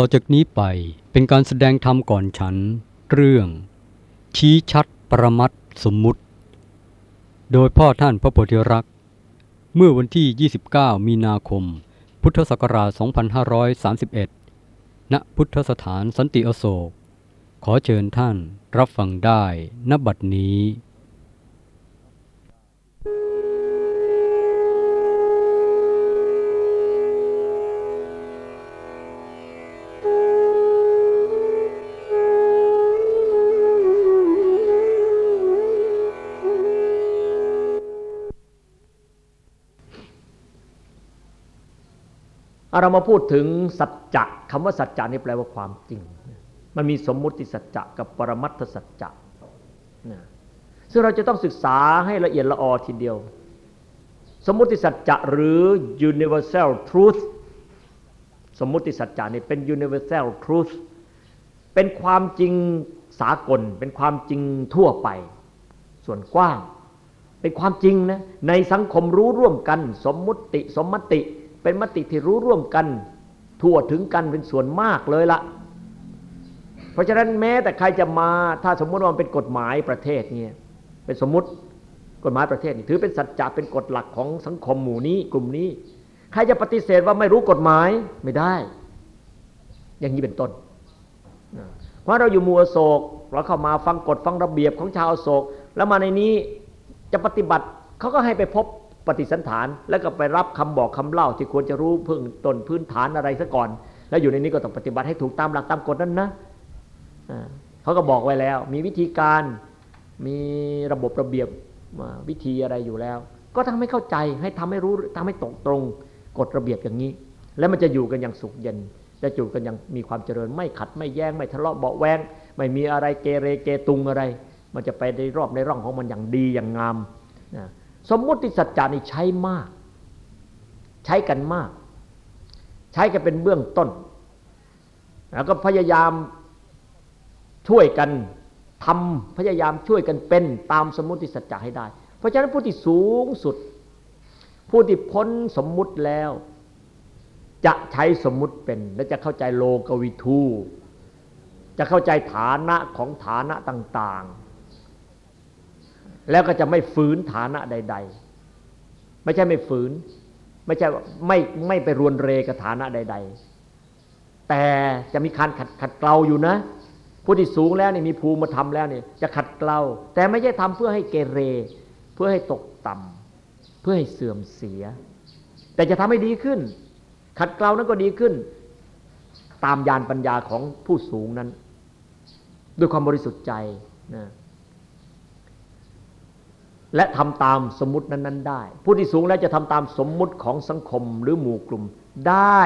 ต่อจากนี้ไปเป็นการแสดงธรรมก่อนฉัน เรื่อง ชี้ชัดประมัดสมมุติ โดยพ่อท่านพระโพธิรักษ์ เมื่อวันที่ 29 มีนาคม พุทธศักราช 2531 ณ พุทธสถานสันติอโศก ขอเชิญท่านรับฟังได้ณบัดนี้ เรามาพูดถึงสัจจะคำว่าสัจจะนี่แปลว่าความจริง มันมีสมมุติสัจจะกับปรมัตถสัจจะนะซึ่งเราจะต้องศึกษาให้ละเอียดละออทีเดียว สมมุติสัจจะหรือ universal truth สมมุติสัจจะนี่เป็น universal truth เป็นความจริงสากล เป็นความจริงทั่วไป ส่วนกว้าง เป็นความจริงนะในสังคมรู้ร่วมกัน สมมุติสมมติ เป็นมติที่รู้ร่วมกัน ทั่วถึงกันเป็นส่วนมากเลยละเพราะฉะนั้นแม้แต่ใครจะมาถ้าสมมติว่ามันเป็นกฎหมายประเทศเนี่ยเป็นสมมติกฎหมายประเทศนี่ถือเป็นสัจจะเป็นกฎหลักของสังคมหมู่นี้กลุ่มนี้ ใครจะปฏิเสธว่าไม่รู้กฎหมายไม่ได้ อย่างนี้เป็นต้นเพราะเราอยู่หมู่อโศกเราเข้ามาฟังกฎฟังระเบียบของชาวอโศก แล้วมาในนี้จะปฏิบัติเขาก็ให้ไปพบ ปฏิสันฐาน แล้วก็ไปรับคำบอกคำเล่าที่ควรจะรู้พึ่งตนพื้นฐานอะไรซะก่อน แล้วอยู่ในนี้ก็ต้องปฏิบัติให้ถูกตามหลักตามกฎนั้นนะเขาก็บอกไว้แล้ว มีวิธีการมีระบบระเบียบวิธีอะไรอยู่แล้ว ก็ทำให้เข้าใจให้ทำให้รู้ทำให้ตรงตรงกฎระเบียบอย่างนี้ แล้วมันจะอยู่กันอย่างสุขเย็นจะอยู่กันอย่างมีความเจริญไม่ขัดไม่แย้งไม่ทะเลาะเบาแวงไม่มีอะไรเกเรเกตุงอะไร มันจะไปในรอบในร่องของมันอย่างดีอย่างงามนะ สมมุติสัจจานี่ใช้มาก ใช้กันมาก ใช้กันเป็นเบื้องต้น แล้วก็พยายามช่วยกันทำพยายามช่วยกันเป็นตามสมมุติสัจจะให้ได้ เพราะฉะนั้นผู้ที่สูงสุด ผู้ที่พ้นสมมุติแล้ว จะใช้สมมุติเป็น และจะเข้าใจโลกวิทูจะเข้าใจฐานะของฐานะต่าง ๆ แล้วก็จะไม่ฝืนฐานะใด ๆ ไม่ใช่ไม่ฝืน ไม่ใช่ไม่ไม่ไปรวนเรกับฐานะใด ๆ แต่จะมีการขัดขัดเกลาอยู่นะ ผู้ที่สูงแล้วนี่มีภูมิมาทำแล้วนี่จะขัดเกลาแต่ไม่ใช่ทำเพื่อให้เกเร เพื่อให้ตกต่ำเพื่อให้เสื่อมเสีย แต่จะทำให้ดีขึ้น ขัดเกลานั้นก็ดีขึ้น ตามยานปัญญาของผู้สูงนั้น ด้วยความบริสุทธิ์ใจนะ และทำตามสมมตินั้นๆได้ ผู้ที่สูงแล้วจะทำตามสมมุติของสังคมหรือหมู่กลุ่มได้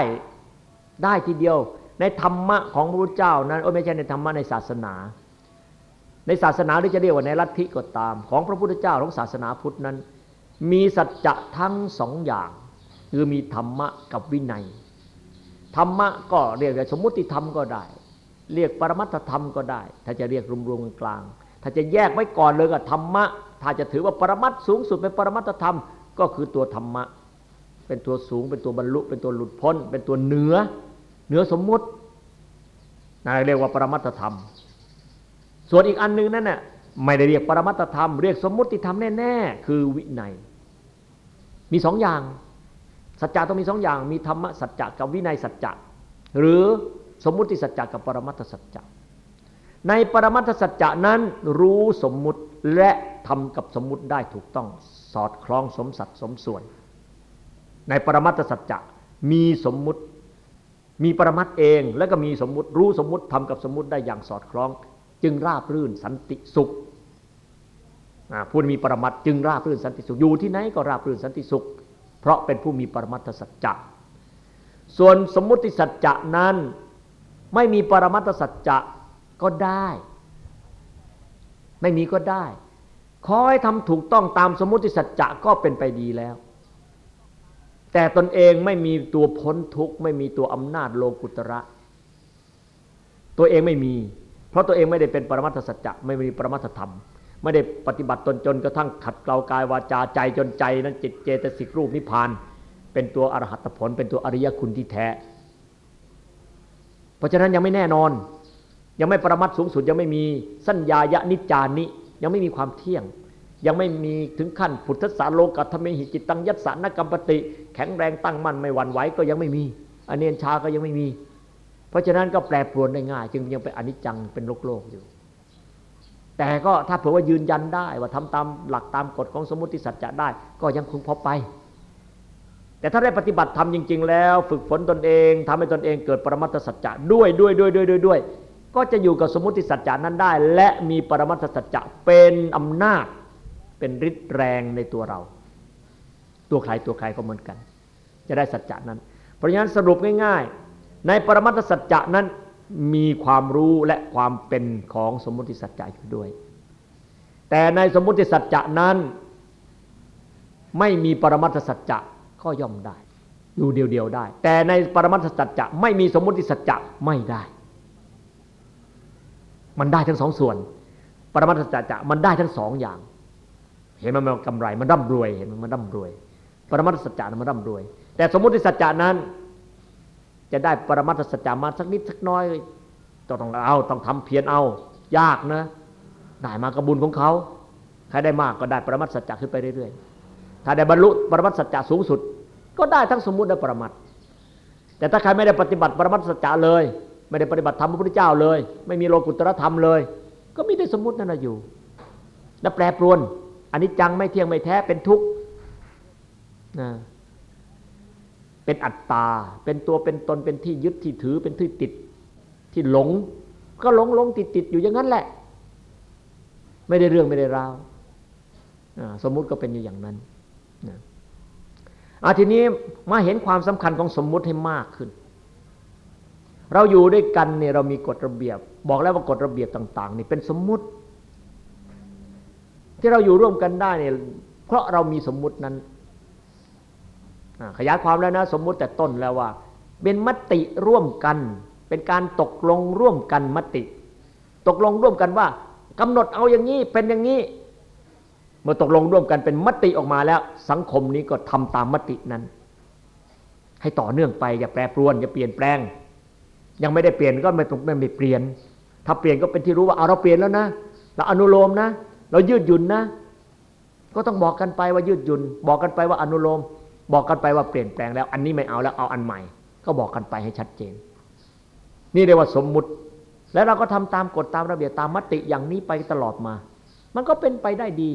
ได้ทีเดียว ในธรรมะของพระพุทธเจ้านั้นโอ้ไม่ใช่ในธรรมะในศาสนา ในศาสนาหรือจะเรียกว่าในลัทธิก็ตาม ของพระพุทธเจ้าของศาสนาพุทธนั้น มีสัจจะทั้งสองอย่าง คือมีธรรมะกับวินัย ธรรมะก็เรียกสมมุติธรรมก็ได้ เรียกปรมัตถธรรมก็ได้ ถ้าจะเรียกรวมๆกลาง ถ้าจะแยกไว้ก่อนเลยก็ธรรมะ ถ้าจะถือว่าปรมัตสูงสุดเป็นปรมัตธรรม ก็คือตัวธรรมะ เป็นตัวสูง เป็นตัวบรรลุ เป็นตัวหลุดพ้น เป็นตัวเหนือ เหนือสมมุตินะเรียกว่าปรมัตธรรม ส่วนอีกอันนึงนั่นน่ะไม่ได้เรียกปรมัตธรรม เรียกสมมุติธรรมแน่ๆคือวินัย มีสองอย่างสัจจะต้องมีสองอย่าง มีธรรมสัจจะกับวินัยสัจจะหรือสมมุติสัจจะกับปรมัตสัจจะ ในปรมัตสัจจะนั้นรู้สมมุติและทำกับสมมุติได้ถูกต้องสอดคล้องสมสัดสมส่วน ในปรมัตสัจจะมีสมมุติ มีปรมัตเองแล้วก็มีสมมุติรู้สมมุติทำกับสมมุติได้อย่างสอดคล้อง จึงราบรื่นสันติสุขผู้มีปรมัตจึงราบรื่นสันติสุขอยู่ที่ไหนก็ราบรื่นสันติสุข เพราะเป็นผู้มีปรมัตถสัจจะส่วนสมมุติสัจจะนั้นไม่มีปรมัตถสัจจะ ก็ได้ ไม่มีก็ได้ขอให้ทำถูกต้องตามสมมติสัจจะก็เป็นไปดีแล้ว แต่ตนเองไม่มีตัวพ้นทุกข์ไม่มีตัวอำนาจโลกุตระ ตัวเองไม่มี เพราะตัวเองไม่ได้เป็นปรมัตถสัจจะไม่มีปรมัตถธรรมไม่ได้ปฏิบัติตนจนกระทั่งขัดเกลากายวาจาใจจนใจนั้นจิตเจตสิกรูปนิพพาน เป็นตัวอรหัตผล เป็นตัวอริยคุณที่แท้ เพราะฉะนั้นยังไม่แน่นอน ยังไม่ประมัดสูงสุดยังไม่มีสัญญายะนิจานิยังไม่มีความเที่ยง ยังไม่มีถึงขั้นพุทธสาโลกัตเมหิจิตตังยัสสานกรรมปติแข็งแรงตั้งมั่นไม่หวั่นไหวก็ยังไม่มีอเนียนชาก็ยังไม่มี เพราะฉะนั้นก็แปรปรวนได้ง่าย จึงยังเป็นอนิจจังเป็นโลกโลกอยู่ แต่ก็ถ้าเผื่อว่ายืนยันได้ว่าทำตามหลักตามกฎของสมมติสัจจะได้ ก็ยังคงพอไป แต่ถ้าได้ปฏิบัติทำจริง ๆ แล้ว ฝึกฝนตนเองทำให้ตนเองเกิดปรมัตถสัจจะด้วยด้วยด้วยด้วยด้วยด้วย ก็จะอยู่กับสมมติสัจจานั้นได้ และมีปรมัตถสัจจะเป็นอำนาจเป็นฤทธิ์แรงในตัวเรา ตัวใครตัวใครก็เหมือนกัน จะได้สัจจะนั้น เพราะฉะนั้นสรุปง่ายๆ ในปรมัตถสัจจะนั้นมีความรู้และความเป็นของสมมติสัจจะอยู่ด้วย แต่ในสมมติสัจจะนั้น ไม่มีปรมัตถสัจจะก็ย่อมได้ อยู่เดียวๆได้ แต่ในปรมัตถสัจจะไม่มีสมมติสัจจะไม่ได้ มันได้ทั้งสองส่วน ปรมัตถสัจจะมันได้ทั้งสองอย่าง เห็นมันมันกำไรมันร่ำรวยเห็นมันมันร่ำรวย ปรมัตถสัจจะมันร่ำรวย แต่สมมติสัจจะนั้น จะได้ปรมัตถสัจจะมาสักนิดสักน้อยต้องต้องเอาต้องทำเพียรเอา ยากนะได้มากระบุญของเขาใครได้มากก็ได้ปรมัตถสัจจะขึ้นไปเรื่อยๆ ถ้าได้บรรลุปรมัตถสัจจะสูงสุด ก็ได้ทั้งสมมุติและปรมัตถแต่ถ้าใครไม่ได้ปฏิบัติปรมัตถสัจจะเลย ไม่ได้ปฏิบัติธรรมพระพุทธเจ้าเลย ไม่มีโลกุตรธรรมเลย ก็มีได้สมมตินั่นอยู่ และแปรปรวนอันนี้จังไม่เที่ยงไม่แท้เป็นทุกข์นะเป็นอัตตา เป็นตัวเป็นตนเป็นที่ยึดที่ถือเป็นที่ติดที่หลง ก็หลงหลงติดติดอยู่อย่างนั้นแหละ ไม่ได้เรื่องไม่ได้ราวสมมุติก็เป็นอยู่อย่างนั้นนะทีนี้มาเห็นความสำคัญของสมมุติให้มากขึ้น เราอยู่ด้วยกันเนี่ยเรามีกฎระเบียบ บอกแล้วว่ากฎระเบียบต่าง ๆ นี่เป็นสมมุติ ที่เราอยู่ร่วมกันได้เนี่ยเพราะเรามีสมมุตินั้นขยายความแล้วนะสมมุติแต่ต้นแล้วว่า เป็นมติร่วมกัน เป็นการตกลงร่วมกันมติ ตกลงร่วมกันว่ากำหนดเอาอย่างนี้เป็นอย่างนี้เมื่อตกลงร่วมกันเป็นมติออกมาแล้ว สังคมนี้ก็ทำตามมตินั้น ให้ต่อเนื่องไปอย่าแปรปรวนอย่าเปลี่ยนแปลง ยังไม่ได้เปลี่ยนก็ไม่ต้องไม่เปลี่ยน ถ้าเปลี่ยนก็เป็นที่รู้ว่าเอาเราเปลี่ยนแล้วนะเราอนุโลมนะ เรายืดหยุ่นนะ ก็ต้องบอกกันไปว่ายืดหยุ่น บอกกันไปว่าอนุโลม บอกกันไปว่าเปลี่ยนแปลงแล้ว อันนี้ไม่เอาแล้วเอาอันใหม่ ก็บอกกันไปให้ชัดเจน นี่เรียกว่าสมมุติ แล้วเราก็ทำตามกฎตามระเบียบตามมติอย่างนี้ไปตลอดมา มันก็เป็นไปได้ดี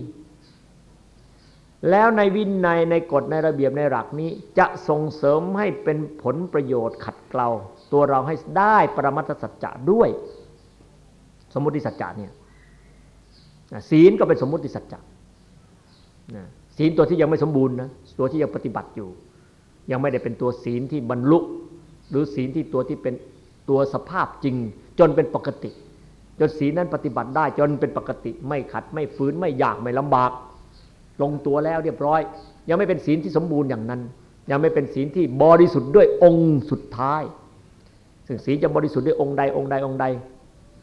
แล้วในวินัยในกฎในระเบียบในหลักนี้ จะส่งเสริมให้เป็นผลประโยชน์ขัดเกลา ตัวเราให้ได้ปรมัตสัจจะด้วย สมมติสัจจะเนี่ยศีลก็เป็นสมมติสัจจะศีลตัวที่ยังไม่สมบูรณ์นะตัวที่ยังปฏิบัติอยู่ ยังไม่ได้เป็นตัวศีลที่บรรลุ หรือศีลที่ตัวที่เป็นตัวสภาพจริง จนเป็นปกติ จนศีลนั้นปฏิบัติได้จนเป็นปกติ ไม่ขัดไม่ฝืนไม่อยากไม่ลำบาก ลงตัวแล้วเรียบร้อย ยังไม่เป็นศีลที่สมบูรณ์อย่างนั้น ยังไม่เป็นศีลที่บริสุทธิ์ด้วยองค์สุดท้าย ซึ่งศีลจะบริสุทธิ์ด้วยองค์ใดองค์ใดองค์ใด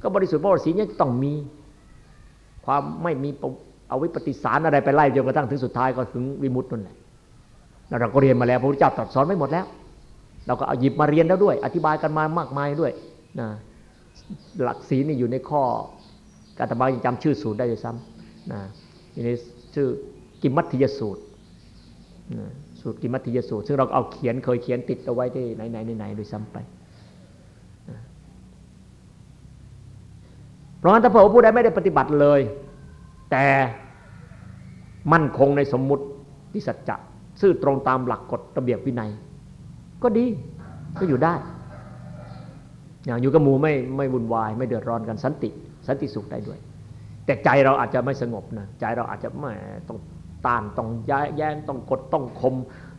ก็บริสุทธิ์เพราะว่าศีลยังต้องมี ความไม่มีเอาวิปฏิสารอะไรไปไล่จนกระทั่งถึงสุดท้ายก็ถึงวิมุตตินั่นแหละเราก็เรียนมาแล้วพระพุทธเจ้าตรัสสอนไม่หมดแล้ว เราก็เอาหยิบมาเรียนแล้วด้วย อธิบายกันมามากมายด้วยนะหลักศีลนี่อยู่ในข้อการตบายังจำชื่อสูตรได้ด้วยซ้ำนะในชื่อกิมมัตถิยสูตรสูตรกิมมัตถิยสูตร ซึ่งเราเอาเขียนเคยเขียนติดเอาไว้ที่ไหนไหนไหนด้วยซ้ำไปเพ ราะฉะนั้นถ้าเผื่อผู้ใดไม่ได้ปฏิบัติเลย แต่มั่นคงในสมมุติที่สัจจะซื่อตรงตามหลักกฎระเบียบวินัย ก็ดีก็อยู่ได้ อย่างอยู่กับหมูไม่ไม่วุ่นวาย ไม่เดือดร้อนกันสันติ สันติสุขได้ด้วย แต่ใจเราอาจจะไม่สงบนะใจเราอาจจะไม่ต้องต้านต้องย้ายแย้งต้องกดต้องคม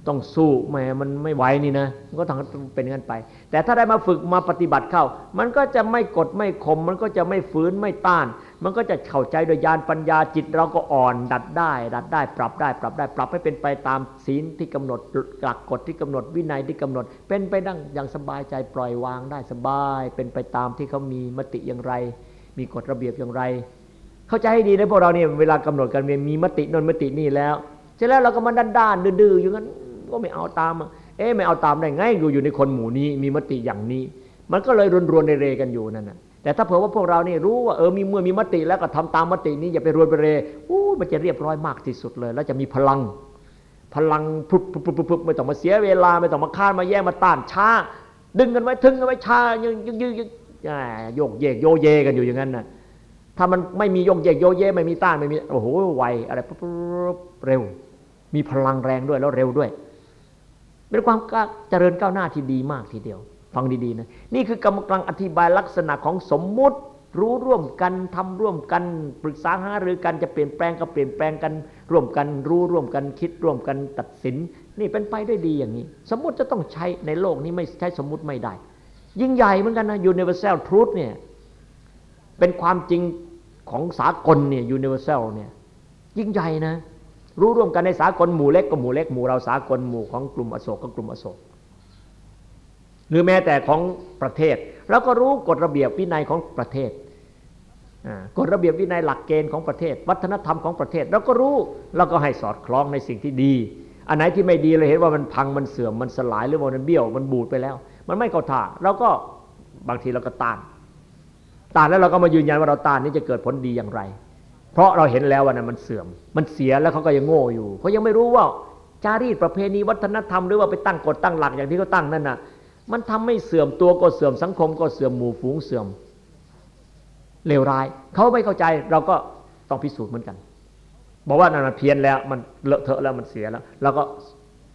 ต้องสู้แม่มันไม่ไหวนี่นะมันก็ต้องเป็นกันไป แต่ถ้าได้มาฝึกมาปฏิบัติเข้า มันก็จะไม่กดไม่ข่มมันก็จะไม่ฝืนไม่ต้าน มันก็จะเข้าใจโดยญาณปัญญาจิตเราก็อ่อน ดัดได้ ดัดได้ ปรับได้ ปรับได้ ปรับให้เป็นไปตามศีลที่กำหนดหลักกฎที่กำหนดวินัยที่กำหนด เป็นไปดังอย่างสบายใจปล่อยวางได้สบาย เป็นไปตามที่เขามีมติอย่างไร มีกฎระเบียบอย่างไร เข้าใจให้ดีนะพวกเราเนี่ยเวลากำหนดกันมีมตินนมตินี่แล้วเสร็จแล้วเราก็มาด้านๆดื้อๆอยู่งั้น ก็ไม่เอาตาม เอ๊ะไม่เอาตามได้ไงอยู่อยู่ในคนหมู่นี้ มีมติอย่างนี้ มันก็เลยรวนๆเรกันอยู่นั่นนะแต่ถ้าเผื่อว่าพวกเรานี่รู้ว่าเออมีเมื่อมีมติแล้วก็ทำตามมตินี้อย่าไปรวนไปเรอู้มันจะเรียบร้อยมากที่สุดเลย แล้วจะมีพลัง พลังพุบพุบพุบพุบไม่ต้องมาเสียเวลาไม่ต้องมาค้านมาแย่งมาต้านช้า ดึงกันไว้ทึงกันไว้ช้ายังยึกยึกยึกโยกเยกโยเยกันอยู่อย่างนั้นนะถ้ามันไม่มีโยกเยกโยเยไม่มีต้านไม่มีโอ้โหไวอะไรปุ๊บเร็ว มีพลังแรงด้วยแล้วเร็วด้วย เป็นความเจริญก้าวหน้าที่ดีมากทีเดียว ฟังดีๆนะนี่คือกำลังอธิบายลักษณะของสมมุติรู้ร่วมกันทำร่วมกันปรึกษาหารือกันจะเปลี่ยนแปลงก็เปลี่ยนแปลงกัน ร่วมกันรู้ร่วมกันคิดร่วมกันตัดสิน นี่เป็นไปด้วยดีอย่างนี้ สมมุติจะต้องใช้ในโลกนี้ไม่ใช้สมมุติไม่ได้ ยิ่งใหญ่เหมือนกันนะ universal truth เนี่ยเป็นความจริงของสากลเนี่ย universal เนี่ยยิ่งใหญ่นะ รู้ร่วมกันในสากลหมู่เล็กก็หมู่เล็กหมู่เราสากลหมู่ของกลุ่มอโศกก็กลุ่มอโศก หรือแม้แต่ของประเทศเราก็รู้กฎระเบียบวินัยของประเทศกฎระเบียบวินัยหลักเกณฑ์ของประเทศ วัฒนธรรมของประเทศเราก็รู้เราก็ให้สอดคล้องในสิ่งที่ดี อันไหนที่ไม่ดีเราเห็นว่ามันพังมันเสื่อมมันสลายหรือว่ามันเบี้ยวมันบูดไปแล้ว มันไม่เข้าท่าเราก็บางทีเราก็ต้านต้านแล้วเราก็มายืนยันว่าเราต้านนี้จะเกิดผลดีอย่างไร เพราะเราเห็นแล้วว่านั้นมันเสื่อม มันเสียแล้วเขาก็ยังโง่อยู่เขายังไม่รู้ว่าจารีตประเพณีวัฒนธรรมหรือว่าไปตั้งกฎตั้งหลักอย่างที่เขาตั้งนั่นน่ะ มันทำให้เสื่อมตัวก็เสื่อมสังคมก็เสื่อมหมู่ฝูงเสื่อมเลวร้ายเขาไม่เข้าใจเราก็ต้องพิสูจน์เหมือนกัน บอกว่านั่นมันเพี้ยนแล้วมันเลอะเทอะแล้วมันเสียแล้วเราก็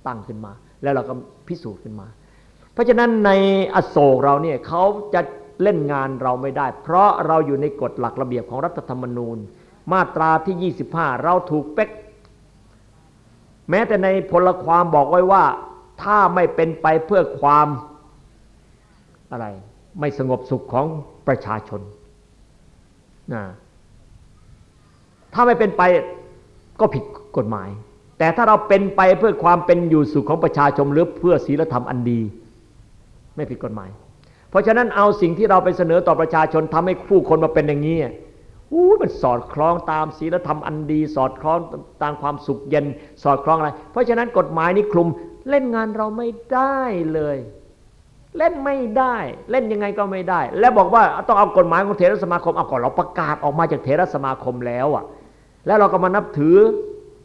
ตั้งขึ้นมา แล้วเราก็พิสูจน์ขึ้นมา เพราะฉะนั้นในอโศกเราเนี่ยเขาจะเล่นงานเราไม่ได้ เพราะเราอยู่ในกฎหลักระเบียบของรัฐธรรมนูญ มาตราที่ 25 เราถูกเป๊ก แม้แต่ในพลความบอกไว้ว่า ถ้าไม่เป็นไปเพื่อความอะไร ไม่สงบสุขของประชาชนนะถ้าไม่เป็นไปก็ผิดกฎหมาย แต่ถ้าเราเป็นไปเพื่อความเป็นอยู่สุขของประชาชนหรือเพื่อศีลธรรมอันดี ไม่ผิดกฎหมาย เพราะฉะนั้นเอาสิ่งที่เราไปเสนอต่อประชาชนทำให้ผู้คนมาเป็นอย่างนี้ อู้มันสอดคล้องตามศีลธรรมอันดี สอดคล้องตามความสุขเย็น สอดคล้องอะไร เพราะฉะนั้นกฎหมายนี้คลุมเล่นงานเราไม่ได้เลย เล่นไม่ได้ เล่นยังไงก็ไม่ได้ และบอกว่าต้องเอากฎหมายของเทรสมาคมเอาก่อนเราประกาศออกมาจากเทรสมาคมแล้วอะ แล้วเราก็มานับถือ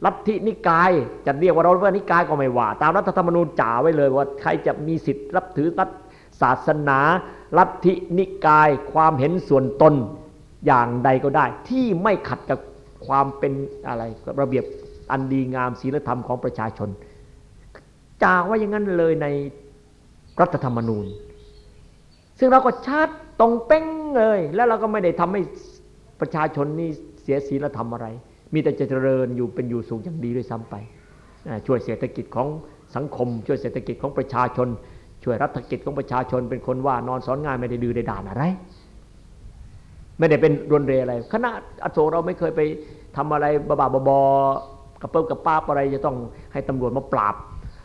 ลัทธินิกายจะเรียกว่าเราว่านิกายก็ไม่ว่า ตามรัฐธรรมนูญจ่าไว้เลยว่าใครจะมีสิทธิ์รับถือรัฐศาสนาลัทธินิกาย ความเห็นส่วนตน อย่างใดก็ได้ ที่ไม่ขัดกับความเป็นอะไรระเบียบอันดีงามศีลธรรมของประชาชนจาว่าอย่างนั้นเลยในรัฐธรรมนูญ ซึ่งเราก็ชัดตรงเป้งเลย แล้วเราก็ไม่ได้ทำให้ประชาชนนี่เสียศีลธรรมอะไร มีแต่จะเจริญอยู่เป็นอยู่สูงอย่างดีด้วยซ้ำไป ช่วยเศรษฐกิจของสังคม ช่วยเศรษฐกิจของประชาชน ช่วยรัฐกิจของประชาชนเป็นคนว่านอนสอนงานไม่ได้ดื้อได้ด่านอะไร ไม่ได้เป็นรวนเรอะไร คณะอโศเราไม่เคยไปทำอะไรบาบาบอกระเปิบกระป้าอะไรจะต้องให้ตำรวจมาปราบ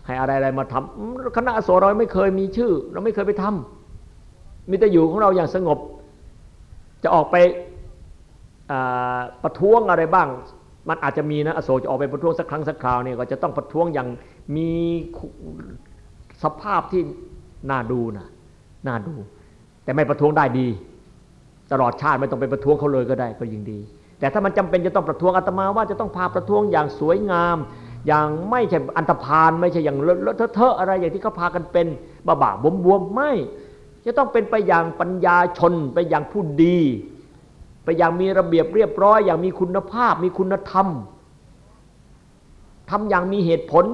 ให้อะไรอะไรมาทำคณะอโศเราไม่เคยมีชื่อ เราไม่เคยไปทำมีแต่อยู่ของเราอย่างสงบ จะออกไปประท้วงอะไรบ้าง มันอาจจะมีนะอโศจะออกไปประท้วงสักครั้งสักคราวเนี่ยก็จะต้องประท้วงอย่างมีสภาพที่น่าดูนะน่าดู แต่ไม่ประท้วงได้ดี ตลอดชาติไม่ต้องไปประท้วงเขาเลยก็ได้ก็ยิ่งดี แต่ถ้ามันจำเป็นจะต้องประท้วงอาตมาว่าจะต้องพาประท้วงอย่างสวยงาม อย่างไม่ใช่อันตรพานไม่ใช่อย่างเลอะเทอะอะไรอย่างที่เขาพากันเป็นบ้าบ้าบวมบวมไม่ จะต้องเป็นไปอย่างปัญญาชน ไปอย่างผู้ดี ไปอย่างมีระเบียบเรียบร้อย อย่างมีคุณภาพ มีคุณธรรมทำอย่างมีเหตุผล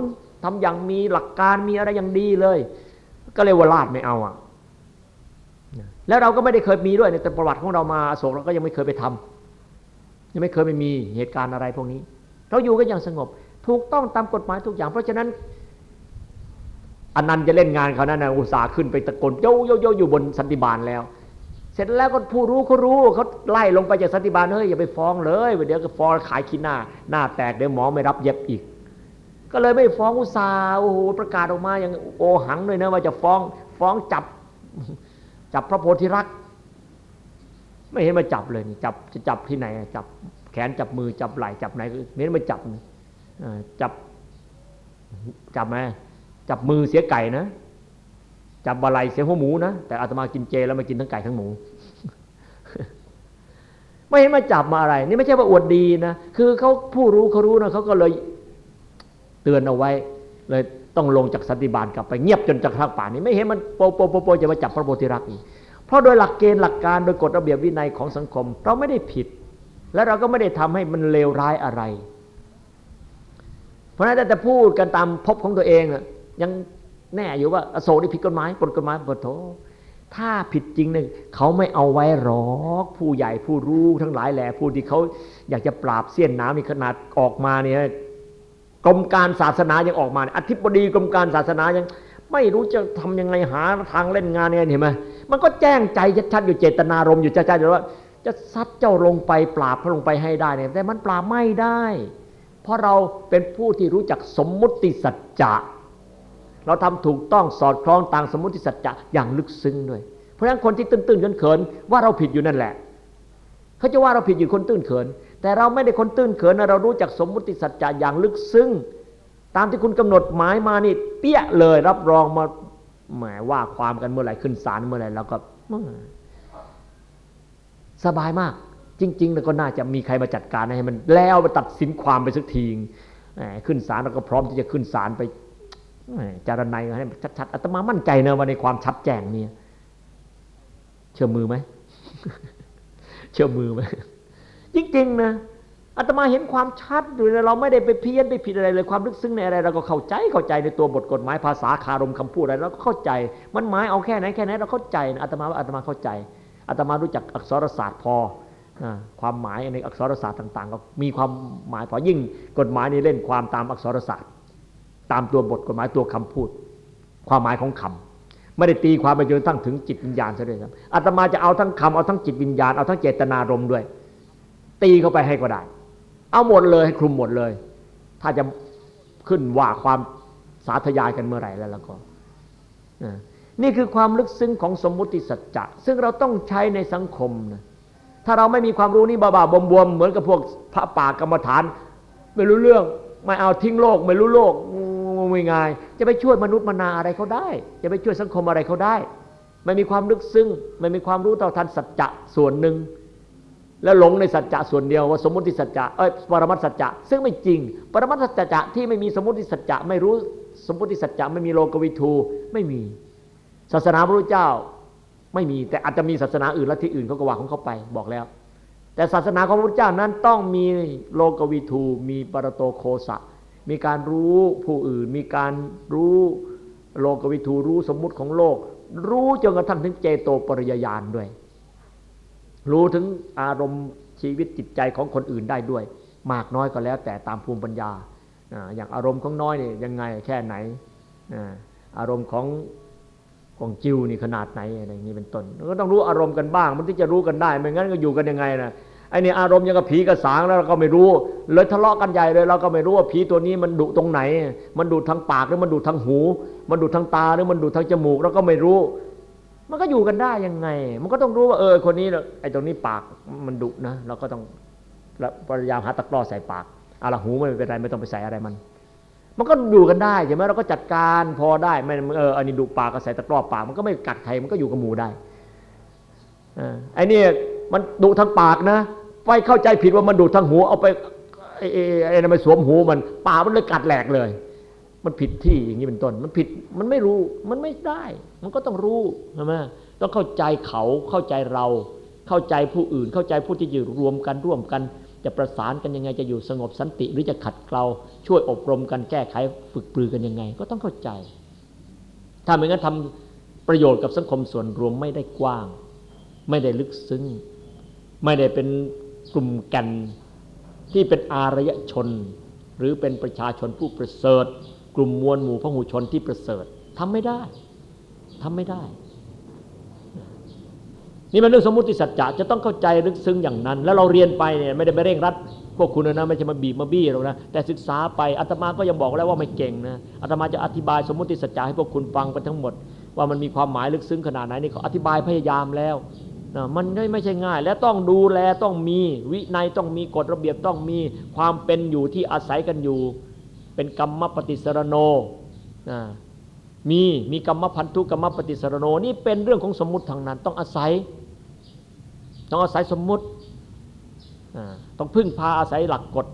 ทำอย่างมีหลักการมีอะไรอย่างดีเลย ก็เลยว่าลาดไม่เอาอะ แล้วเราก็ไม่ได้เคยมีด้วยในแต่ประวัติของเรามาโศกเราก็ยังไม่เคยไปทำยังไม่เคยไปมีเหตุการณ์อะไรพวกนี้ เราอยู่กันอย่างสงบ ถูกต้องตามกฎหมายทุกอย่าง เพราะฉะนั้นอันนั้นจะเล่นงานเขานั่นนะอุตส่าห์ขึ้นไปตะโกนโยโยโยอยู่บนสันติบาลแล้ว เสร็จแล้วก็ผู้รู้เขารู้เขาไล่ลงไปจากสันติบาลเฮ้ยอย่าไปฟ้องเลยเดี๋ยวก็ฟ้องขายขี้หน้า หน้าแตกเดี๋ยวหมอไม่รับเย็บอีก ก็เลยไม่ฟ้องอุตส่าห์โอ้โหประกาศออกมาอย่างโอหังเลยนะว่าจะฟ้องฟ้องจับ จับพระโพธิรักไม่เห็นมาจับเลยจับจะจับที่ไหนจับแขนจับมือจับไหล่จับไหนไม่เห็นมาจับจับจับไหมจับมือเสียไก่นะ จับบาลัยเสียหัวหมูนะแต่อาตมากินเจแล้วมากินทั้งไก่ทั้งหมูไม่เห็นมาจับมาอะไร นี่ไม่ใช่ว่าอวดดีนะคือเขาผู้รู้เขารู้นะเขาก็เลยเตือนเอาไว้ เลย ต้องลงจากสันติบาลกลับไปเงียบจนจากทางป่านี้ไม่เห็นมันโปโปโปโปจะมาจับพระโพธิรักษ์อีกเพราะโดยหลักเกณฑ์หลักการโดยกฎระเบียบวินัยของสังคม เราไม่ได้ผิด และเราก็ไม่ได้ทำให้มันเลวร้ายอะไร เพราะนั้นแต่พูดกันตามพบของตัวเองยังแน่อยู่ว่าอโศกนี่ผิดกฎหมายปฎกฎหมายปฎโถถ้าผิดจริงเนี่ยเขาไม่เอาไว้หรอกผู้ใหญ่ผู้รู้ทั้งหลายแหล่ผู้ที่เขาอยากจะปราบเสี้ยนน้ำนี่ขนาดออกมาเนี่ย กรมการศาสนายังออกมาอธิบดีกรมการศาสนายัง ไม่รู้จะทำยังไงหาทางเล่นงานเนี่ยเห็นไหมมันก็แจ้งใจชัดๆอยู่เจตนารมณ์อยู่ชัดๆอยู่ว่า จะซัดเจ้าลงไปปราบพระลงไปให้ได้เนี่ยแต่มันปราบไม่ได้ เพราะเราเป็นผู้ที่รู้จักสมมุติสัจจะเราทำถูกต้องสอดคล้องตามสมมุติสัจจะอย่างลึกซึ้งด้วย เพราะฉะนั้นคนที่ตื้นๆเขินๆว่าเราผิดอยู่นั่นแหละ เขาจะว่าเราผิดอยู่คนตื้นเขิน แต่เราไม่ได้คนตื้นเขินนะเรารู้จักสมมุติสัจจะอย่างลึกซึ้งตามที่คุณกำหนดหมายมานี่ เปี้ยเลย รับรองมาแหมว่าความกันเมื่อไหร่ขึ้นศาลเมื่อไหร่แล้วก็สบายมาก จริง ๆ แล้วก็น่าจะมีใครมาจัดการให้มัน แล้วมาตัดสินความไปสักทีขึ้นศาลเราก็พร้อมที่จะขึ้นศาลไปจารณัยให้ชัดๆอาตมามั่นใจนะว่าในความชัดแจ้งเนี่ยเชื่อมือไหมเชื่อมือไหม จริงๆนะอาตมาเห็นความชัดอยู่เราไม่ได้ไปเพี้ยนไปผิดอะไรเลยความลึกซึ้งในอะไรเราก็เข้าใจเข้าใจในตัวบทกฎหมายภาษาคารมคำพูดอะไรเราก็เข้าใจ มันหมายเอาแค่ไหนแค่ไหนเราเข้าใจนะอาตมาว่าอาตมาเข้าใจอาตมารู้จักอักษรศาสตร์พอความหมายในอักษรศาสตร์ต่าง ๆ ก็มีความหมายพอยิ่งกฎหมายนี้เล่นความตามอักษรศาสตร์ ตามตัวบทกฎหมายตัวคำพูด ความหมายของคำไม่ได้ตีความไปจนทั้งถึงจิตวิญญาณซะด้วยครับอาตมาจะเอาทั้งคำเอาทั้งจิตวิญญาณเอาทั้งเจตนารมณ์ด้วย ตีเข้าไปให้ก็ได้ เอาหมดเลยให้คลุมหมดเลย ถ้าจะขึ้นว่าความสาธยายกันเมื่อไหร่แล้วแล้วก็นี่คือความลึกซึ้งของสมมุติสัจจะซึ่งเราต้องใช้ในสังคมนะถ้าเราไม่มีความรู้นี่บ้าๆบวมๆเหมือนกับพวกพระป่ากรรมฐาน ไม่รู้เรื่องไม่เอาทิ้งโลก ไม่รู้โลกไม่ง่ายจะไปช่วยมนุษย์มนาอะไรเขาได้ จะไปช่วยสังคมอะไรเขาได้ ไม่มีความลึกซึ้งไม่มีความรู้ต่อทันสัจจะส่วนหนึ่ง แล้วหลงในสัจจะส่วนเดียวว่าสมมติสัจจะเอ้ยปรมัตสัจจะซึ่งไม่จริง ปรมัตสัจจะที่ไม่มีสมมติสัจจะไม่รู้สมมติสัจจะไม่มีโลกวิทูไม่มี ศาสนาพระพุทธเจ้าไม่มีแต่อาจจะมีศาสนาอื่นและที่อื่นเขาก็ว่าของเขาไปบอกแล้ว แต่ศาสนาของพระพุทธเจ้านั้นต้องมีโลกวิทูมีปรโตโคสะ มีการรู้ผู้อื่น มีการรู้โลกวิทูรู้สมมุติของโลก รู้จนกระทั่งถึงเจโตปริยญาณด้วย รู้ถึงอารมณ์ชีวิตจิตใจของคนอื่นได้ด้วย มากน้อยก็แล้วแต่ตามภูมิปัญญา อย่างอารมณ์ของน้อยเนี่ยยังไงแค่ไหน อารมณ์ของของจิวนี่ขนาดไหนอะไรอย่างนี้เป็นต้นก็ต้องรู้อารมณ์กันบ้าง มันที่จะรู้กันได้ ไม่งั้นก็อยู่กันยังไงนะไอ้นี่อารมณ์ยังกับผีกระสางแล้วเราก็ไม่รู้ เลยทะเลาะกันใหญ่เลย เราก็ไม่รู้ว่าผีตัวนี้มันดุตรงไหน มันดูดทางปากหรือมันดูดทางหู มันดูดทางตาหรือมันดูดทางจมูกเราก็ไม่รู้ มันก็อยู่กันได้ยังไง มันก็ต้องรู้ว่าเออคนนี้ไอ้ตรงนี้ปากมันดุนะเราก็ต้องพยายามหาตะกร้อใส่ปากอาละหูไม่เป็นไรไม่ต้องไปใส่อะไรมัน มันก็อยู่กันได้ใช่ไหมเราก็จัดการพอได้ไม่เอออันนี้ดุปากก็ใส่ตะกร้อปาก มันก็ไม่กัดใครมันก็อยู่กับหมูได้ไอ้นี่มันดุทางปากนะ ไปเข้าใจผิดว่ามันดูดทางหูเอาไปไอ้ไอ้นั่นไปสวมหูมันป่ามันเลยกัดแหลกเลย มันผิดที่อย่างนี้เป็นต้น มันผิดมันไม่รู้มันไม่ได้ มันก็ต้องรู้ใช่ไหมต้องเข้าใจเขาเข้าใจเรา เข้าใจผู้อื่น เข้าใจผู้ที่อยู่รวมกันร่วมกัน จะประสานกันยังไงจะอยู่สงบสันติ หรือจะขัดเกลาช่วยอบรมกันแก้ไขฝึกปรือกันยังไง ก็ต้องเข้าใจ ถ้าไม่งั้นทำประโยชน์กับสังคมส่วนรวมไม่ได้กว้าง ไม่ได้ลึกซึ้ง ไม่ได้เป็นกลุ่มกันที่เป็นอารยชน หรือเป็นประชาชนผู้ประเสริฐ กลุ่มมวลหมู่พหูชนที่ประเสริฐทำไม่ได้ ทำไม่ได้ นี่มันเรื่องสมมติสัจจะจะต้องเข้าใจลึกซึ้งอย่างนั้น แล้วเราเรียนไปเนี่ยไม่ได้ไปเร่งรัดพวกคุณนะไม่ใช่มาบีบมาบี้เรานะแต่ศึกษาไปอาตมาก็ยังบอกแล้วว่าไม่เก่งนะอาตมาจะอธิบายสมมติสัจจะให้พวกคุณฟังไปทั้งหมด ว่ามันมีความหมายลึกซึ้งขนาดไหนนี่เขาอธิบายพยายามแล้วมันไม่ใช่ง่าย และต้องดูแลต้องมีวินัยต้องมีกฎระเบียบต้องมีความเป็นอยู่ที่อาศัยกันอยู่ เป็นกรรมปฏิสรโน มีมีกรรมพันธุกรรมปฏิสรโนนี่เป็นเรื่องของสมมุติทางนั้น ต้องอาศัย ต้องอาศัยสมมุติต้องพึ่งพาอาศัยหลักกฎ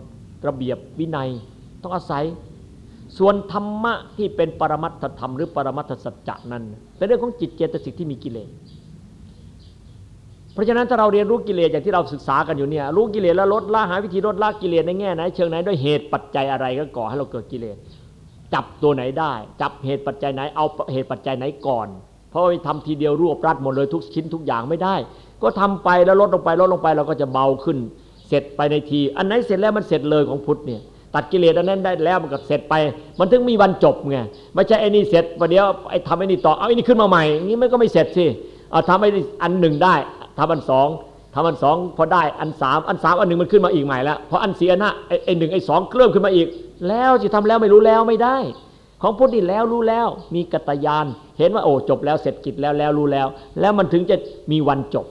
ระเบียบวินัย ต้องอาศัย ส่วนธรรมะที่เป็นปรมัตถธรรมหรือปรมัตถสัจจะนั้น เป็นเรื่องของจิตเจตสิกที่มีกิเลสเพราะฉะนั้นถ้าเราเรียนรู้กิเลสอย่างที่เราศึกษากันอยู่เนี่ยรู้กิเลสแล้วลดละหาวิธีลดละกิเลสในแง่ไหนเชิงไหนด้วยเหตุปัจจัยอะไรก็ก่อให้เราเกิดกิเลส จับตัวไหนได้ จับเหตุปัจจัยไหนเอาเหตุปัจจัยไหนก่อน เพราะว่าทำทีเดียวรวบรัดหมดเลยทุกชิ้นทุกอย่างไม่ได้ ก็ทำไปแล้วลดลงไปลดลงไปเราก็จะเบาขึ้น เสร็จไปในที อันไหนเสร็จแล้วมันเสร็จเลยของพุทธเนี่ยตัดกิเลสอันนั้นได้แล้วมันก็เสร็จไป มันถึงมีวันจบไงไม่ใช่ไอ้นี่เสร็จประเดี๋ยวไอ้ทำไอ้นี่ต่อเอาไอ้นี่ขึ้นมาใหม่อย่างนี้มันก็ไม่เสร็จสิเอาทำไอ้อันหนึ่งได้ทำอันสอง ทำอันสองพอได้อันสามอันสามอันหนึ่งมันขึ้นมาอีกใหม่แล้วพออันสี่อันห้าไอ้หนึ่งไอ้สองเริ่มขึ้นมาอีก แล้วจะทำแล้วไม่รู้แล้วไม่ได้ ของพุทธนี่แล้วรู้แล้ว มีกัตยาน เห็นว่าโอ้จบแล้วเสร็จกิจแล้วแล้วรู้แล้ว แล้วมันถึงจะมีวันจบ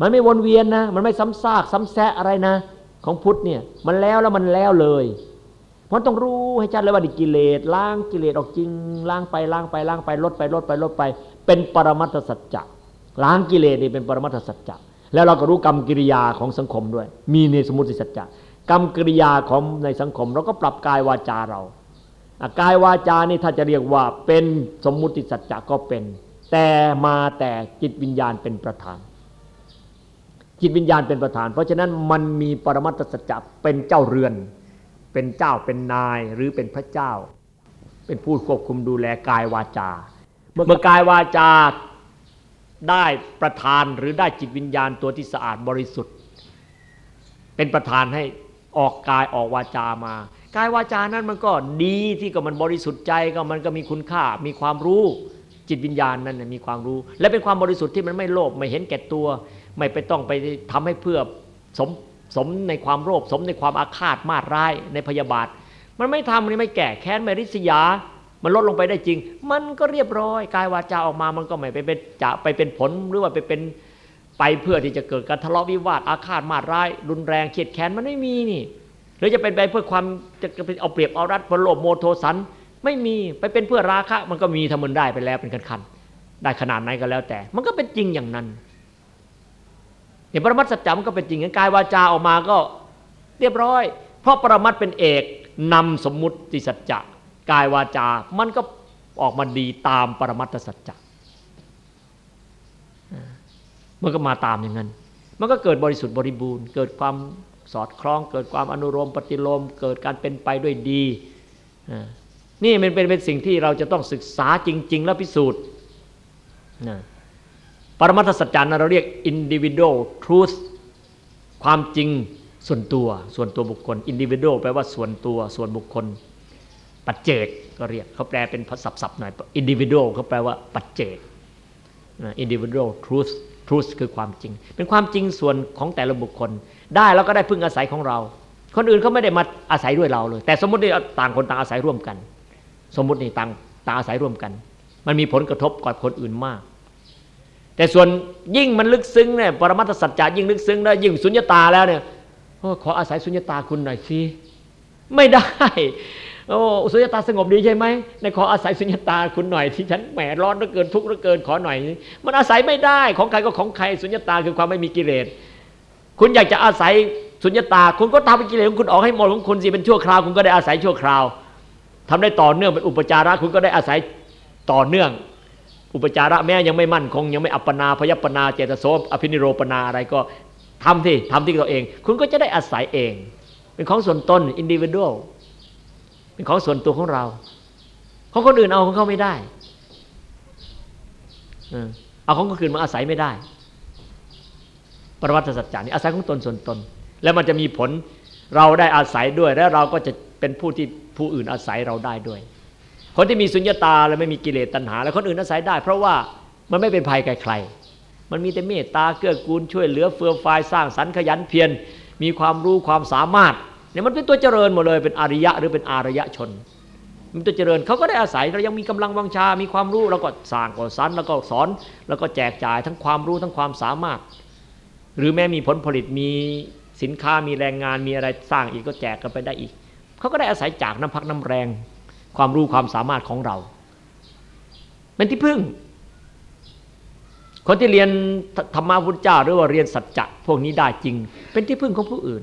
มันไม่วนเวียนนะ มันไม่ซ้ำซากซ้ำแซะอะไรนะ ของพุทธเนี่ยมันแล้วแล้วมันแล้วเลยเพราะต้องรู้ให้ชัดเลยว่าดิกิเลสล้างกิเลสออกจริงล้างไปล้างไปล้างไปลดไปลดไปลดไป เป็นปรมัตถสัจจะ ล้างกิเลสนี่เป็นปรมัตถสัจจะแล้วเราก็รู้กรรมกิริยาของสังคมด้วย มีในสมุติสัจจะกรรมกิริยาของในสังคม เราก็ปรับกายวาจาเรากายวาจานี่ถ้าจะเรียกว่าเป็นสมมุติสัจจะก็เป็น แต่มาแต่จิตวิญญาณเป็นประธาน จิตวิญญาณเป็นประธาน เพราะฉะนั้นมันมีปรมัตถสัจจะเป็นเจ้าเรือน เป็นเจ้าเป็นนายหรือเป็นพระเจ้า เป็นผู้ควบคุมดูแลกายวาจา เมื่อกายวาจา ได้ประธานหรือได้จิตวิญญาณตัวที่สะอาดบริสุทธิ์ เป็นประธานให้ออกกายออกวาจามากายวาจานั้นมันก็ดีที่ก็มันบริสุทธิ์ใจก็มันก็มีคุณค่า มีความรู้จิตวิญญาณนั้นมีความรู้ และเป็นความบริสุทธิ์ที่มันไม่โลภไม่เห็นแก่ตัว ไม่ไปต้องไปทำให้เพื่อสมสมในความโลภสมในความอาฆาตมาดร้ายในพยาบาท มันไม่ทำมันไม่แก่แค้นไม่ริษยา มันลดลงไปได้จริง มันก็เรียบร้อยกายวาจาออกมามันก็ไม่ไปเป็นจะไปเป็นผลหรือว่าไปเป็นไปเพื่อที่จะเกิดการทะเลาะวิวาทอาฆาตมาร้าย รุนแรงเขียดแค้นมันไม่มีนี่ หรือจะเป็นไปเพื่อความจะเป็นเอาเปรียบเอารัดพลโลภโมโทสัน ไม่มีไปเป็นเพื่อราคะ มันก็มีทำมันได้ไปแล้วเป็นคันๆได้ขนาดไหนก็แล้วแต่ มันก็เป็นจริงอย่างนั้นเนี่ยปรมัตสัจจะมันก็เป็นจริงกายวาจาออกมาก็เรียบร้อย เพราะปรมัตเป็นเอกนำสมมุติสัจจะ กายวาจา มันก็ออกมาดีตามปรมัตถสัจจะมันก็มาตามอย่างนั้น มันก็เกิดบริสุทธิ์บริบูรณ์ เกิดความสอดคล้อง เกิดความอนุโลมปฏิโลม เกิดการเป็นไปด้วยดี นี่มันเป็นเป็นสิ่งที่เราจะต้องศึกษาจริง ๆ แล้วพิสูจน์ปรมัตถสัจจานะเราเรียก individual truth ความจริงส่วนตัว ส่วนตัวบุคคล individual แปลว่าส่วนตัว ส่วนบุคคล ปัจเจกก็เรียกเขาแปลเป็นศัพท์ๆหน่อย individual เขาแปลว่าปัจเจก individual truth truth คือความจริง เป็นความจริงส่วนของแต่ละบุคคล ได้แล้วก็ได้พึ่งอาศัยของเรา คนอื่นเขาไม่ได้มาอาศัยด้วยเราเลย แต่สมมตินี่ต่างคนต่างอาศัยร่วมกัน สมมตินี่ต่างต่างอาศัยร่วมกัน มันมีผลกระทบกับคนอื่นมาก แต่ส่วนยิ่งมันลึกซึ้งเนี่ยปรมัตถสัจจะยิ่งลึกซึ้งแล้วยิ่งสุญญตาแล้วเนี่ยขออาศัยสุญญตาคุณหน่อยสิไม่ได้ โอ้สุญญตาสงบดีใช่ไหมในขออาศัยสุญญตาคุณหน่อยที่ฉันแหมร้อนเหลือเกินทุกข์เหลือเกินขอหน่อย มันอาศัยไม่ได้ของใครก็ของใครสุญญตาคือความไม่มีกิเลสคุณอยากจะอาศัยสุญญตา คุณก็ทำกิเลสของคุณออกให้หมดของคุณสิเป็นชั่วคราวคุณก็ได้อาศัยชั่วคราวทำได้ต่อเนื่องเป็นอุปจาระคุณก็ได้อาศัยต่อเนื่อง อุปจาระแม้ยังไม่มั่นคง ยังไม่อัปปนาพยัปปนาเจตโสอภินิโรปนาอะไรก็ทำที่ทำที่ตัวเอง คุณก็จะได้อาศัยเอง เป็นของส่วนตน individual เป็นของส่วนตัวของเราของคนอื่นเอาของเขาไม่ได้เอาของคนอื่นมาอาศัยไม่ได้ ปรมัตถสัจจานี่อาศัยของตนส่วนตน แล้วมันจะมีผลเราได้อาศัยด้วยแล้วเราก็จะเป็นผู้ที่ผู้อื่นอาศัยเราได้ด้วย คนที่มีสุญญตาและไม่มีกิเลสตัณหา แล้วคนอื่นอาศัยได้ เพราะว่ามันไม่เป็นภัยใคร มันมีแต่เมตตาเกื้อกูลช่วยเหลือเฟื่องฟายสร้างสรรค์ขยันเพียรมีความรู้ความสามารถ เนี่ยมันเป็นตัวเจริญหมดเลยเป็นอริยะหรือเป็นอารยะชน มันตัวเจริญเขาก็ได้อาศัยเรายังมีกำลังวังชา มีความรู้แล้วก็สร้างก็สอนแล้วก็สอน แล้วก็แจกจ่ายทั้งความรู้ทั้งความสามารถ หรือแม้มีผลผลิตมีสินค้ามีแรงงานมีอะไรสร้างอีกก็แจกกันไปได้อีกเขาก็ได้อาศัยจากน้ำพักน้ำแรง ความรู้ความสามารถของเรา เป็นที่พึ่ง คนที่เรียนธรรมะพุทธเจ้าหรือว่าเรียนสัจจะพวกนี้ได้จริง เป็นที่พึ่งของผู้อื่น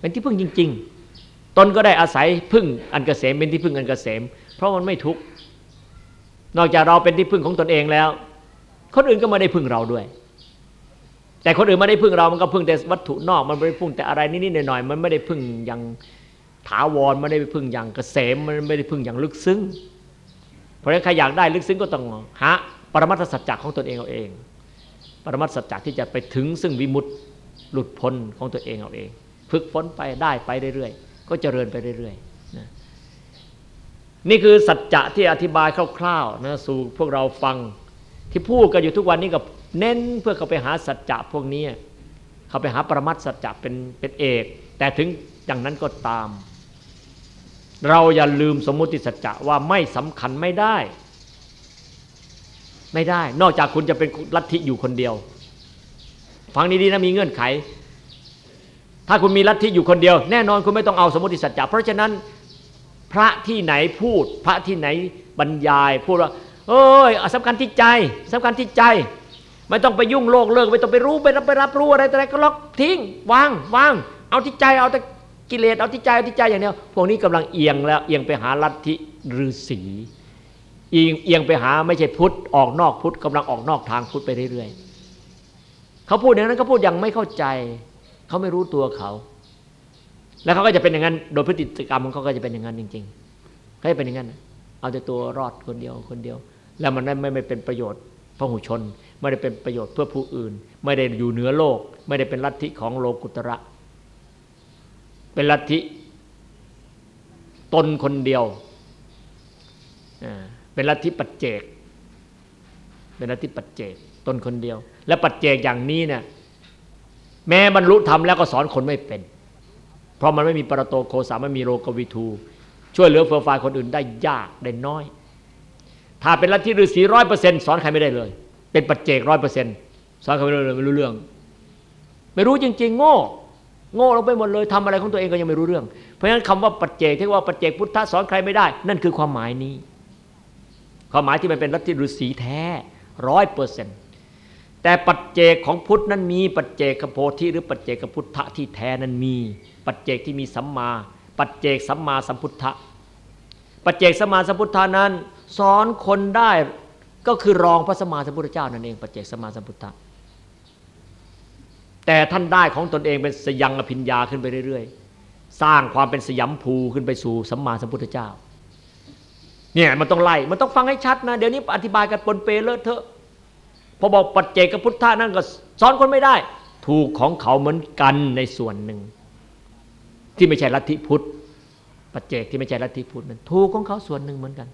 เป็นที่พึ่งจริง ๆ ตนก็ได้อาศัยพึ่งอันเกษมเป็นที่พึ่งอันเกษม เพราะมันไม่ทุกข์นอกจากเราเป็นที่พึ่งของตนเองแล้ว คนอื่นก็ไม่ได้พึ่งเราด้วย แต่คนอื่นไม่ได้พึ่งเรา มันก็พึ่งแต่วัตถุนอก มันไม่ได้พึ่งแต่อะไรนิดๆหน่อยๆมันไม่ได้พึ่งอย่างถาวรไม่ได้พึ่งอย่างเกษมมันไม่ได้พึ่งอย่างลึกซึ้งเพราะฉะนั้นใครอยากได้ลึกซึ้งก็ต้องหาปรมัตถสัจจะของตนเองเอาเอง ปรมัตถสัจจะที่จะไปถึงซึ่งวิมุตติหลุดพ้นของตัวเองเอาเอง ฝึกฝนไปได้ไปเรื่อยๆ ก็เจริญไปเรื่อยๆนะนี่คือสัจจะที่อธิบายคร่าวๆนะสู่พวกเราฟังที่พูดกันอยู่ทุกวันนี้กับเน้นเพื่อเขาไปหาสัจจะพวกนี้เขาไปหาปรมัตสัจจะเป็นเป็นเอก แต่ถึงอย่างนั้นก็ตาม เราอย่าลืมสมมุติสัจจะว่าไม่สำคัญไม่ได้ ไม่ได้ นอกจากคุณจะเป็นลัทธิอยู่คนเดียว ฟังดีๆนะมีเงื่อนไข ถ้าคุณมีลัทธิอยู่คนเดียว แน่นอนคุณไม่ต้องเอาสมมติสัจจะเพราะฉะนั้นพระที่ไหนพูด พระที่ไหนบรรยายพูดว่าเอ้ยสำคัญที่ใจสำคัญที่ใจ ไม่ต้องไปยุ่งโลกเลิกไม่ต้องไปรู้ไปรับไปรับรู้อะไรอะไรก็ล็อกทิ้งวางวางเอาที่ใจเอาแต่กิเลสเอาที่ใจเอาที่ใจอย่างเดียวพวกนี้กำลังเอียงแล้วเอียงไปหาลัทธิฤาษีเอียงเอียงไปหาไม่ใช่พุทธออกนอกพุทธกำลังออกนอกทางพุทธไปเรื่อยๆเขาพูดอย่างนั้นเขาพูดอย่างไม่เข้าใจ เขาไม่รู้ตัวเขา แล้วเขาก็จะเป็นอย่างนั้น โดยพฤติกรรมของเขาก็จะเป็นอย่างนั้นจริงๆเขาจะเป็นอย่างนั้น เอาแต่ตัวรอดคนเดียวคนเดียว แล้วมันไม่ไม่เป็นประโยชน์พระหูชน ไม่ได้เป็นประโยชน์เพื่อผู้อื่น ไม่ได้อยู่เหนือโลก ไม่ได้เป็นลัทธิของโลกุตระ เป็นลัทธิตนคนเดียว เป็นลัทธิปัจเจก เป็นลัทธิปัจเจก ตนคนเดียว และปัจเจกอย่างนี้เนี่ย แม้บรรลุธรรมแล้วก็สอนคนไม่เป็น เพราะมันไม่มีปรโตโคสาไม่มีโลกวิทู ช่วยเหลือเฟื่อฟายคนอื่นได้ยากได้น้อย ถ้าเป็นลัทธิฤาษีร้อยเปอร์เซ็นต์สอนใครไม่ได้เลย เป็นปัจเจกร้อยเปอร์เซ็นต์สอนใครไม่ได้เลยไม่รู้เรื่อง ไม่รู้จริง ๆ โง่โง่ลงไปหมดเลยทำอะไรของตัวเองก็ยังไม่รู้เรื่อง เพราะฉะนั้นคำว่าปัจเจกที่ว่าปัจเจกพุทธะสอนใครไม่ได้ นั่นคือความหมายนี้ ความหมายที่มันเป็นลัทธิฤาษีแท้ร้อยเปอร์เซ็นต์ แต่ปัจเจกของพุทธนั้นมีปัจเจกโพธิหรือปัจเจกพุทธะที่แท้นั้นมี ปัจเจกที่มีสัมมา ปัจเจกสัมมาสัมพุทธะปัจเจกสัมมาสัมพุทธานั้น สอนคนได้ก็คือรองพระสัมมาสัมพุทธเจ้านั่นเองปัจเจกสัมมาสัมพุทธะแต่ท่านได้ของตนเองเป็นสยังอภิญญาขึ้นไปเรื่อย ๆ สร้างความเป็นสยามภูขึ้นไปสู่สัมมาสัมพุทธเจ้าเนี่ยมันต้องไล่มันต้องฟังให้ชัดนะเดี๋ยวนี้อธิบายกันปนเปเลอะเทอะ พอบอกปัจเจกพุทธะนั่นก็สอนคนไม่ได้ ถูกของเขาเหมือนกันในส่วนหนึ่ง ที่ไม่ใช่ลัทธิพุทธปัจเจกที่ไม่ใช่ลัทธิพุทธนั้นถูกของเขาส่วนหนึ่งเหมือนกัน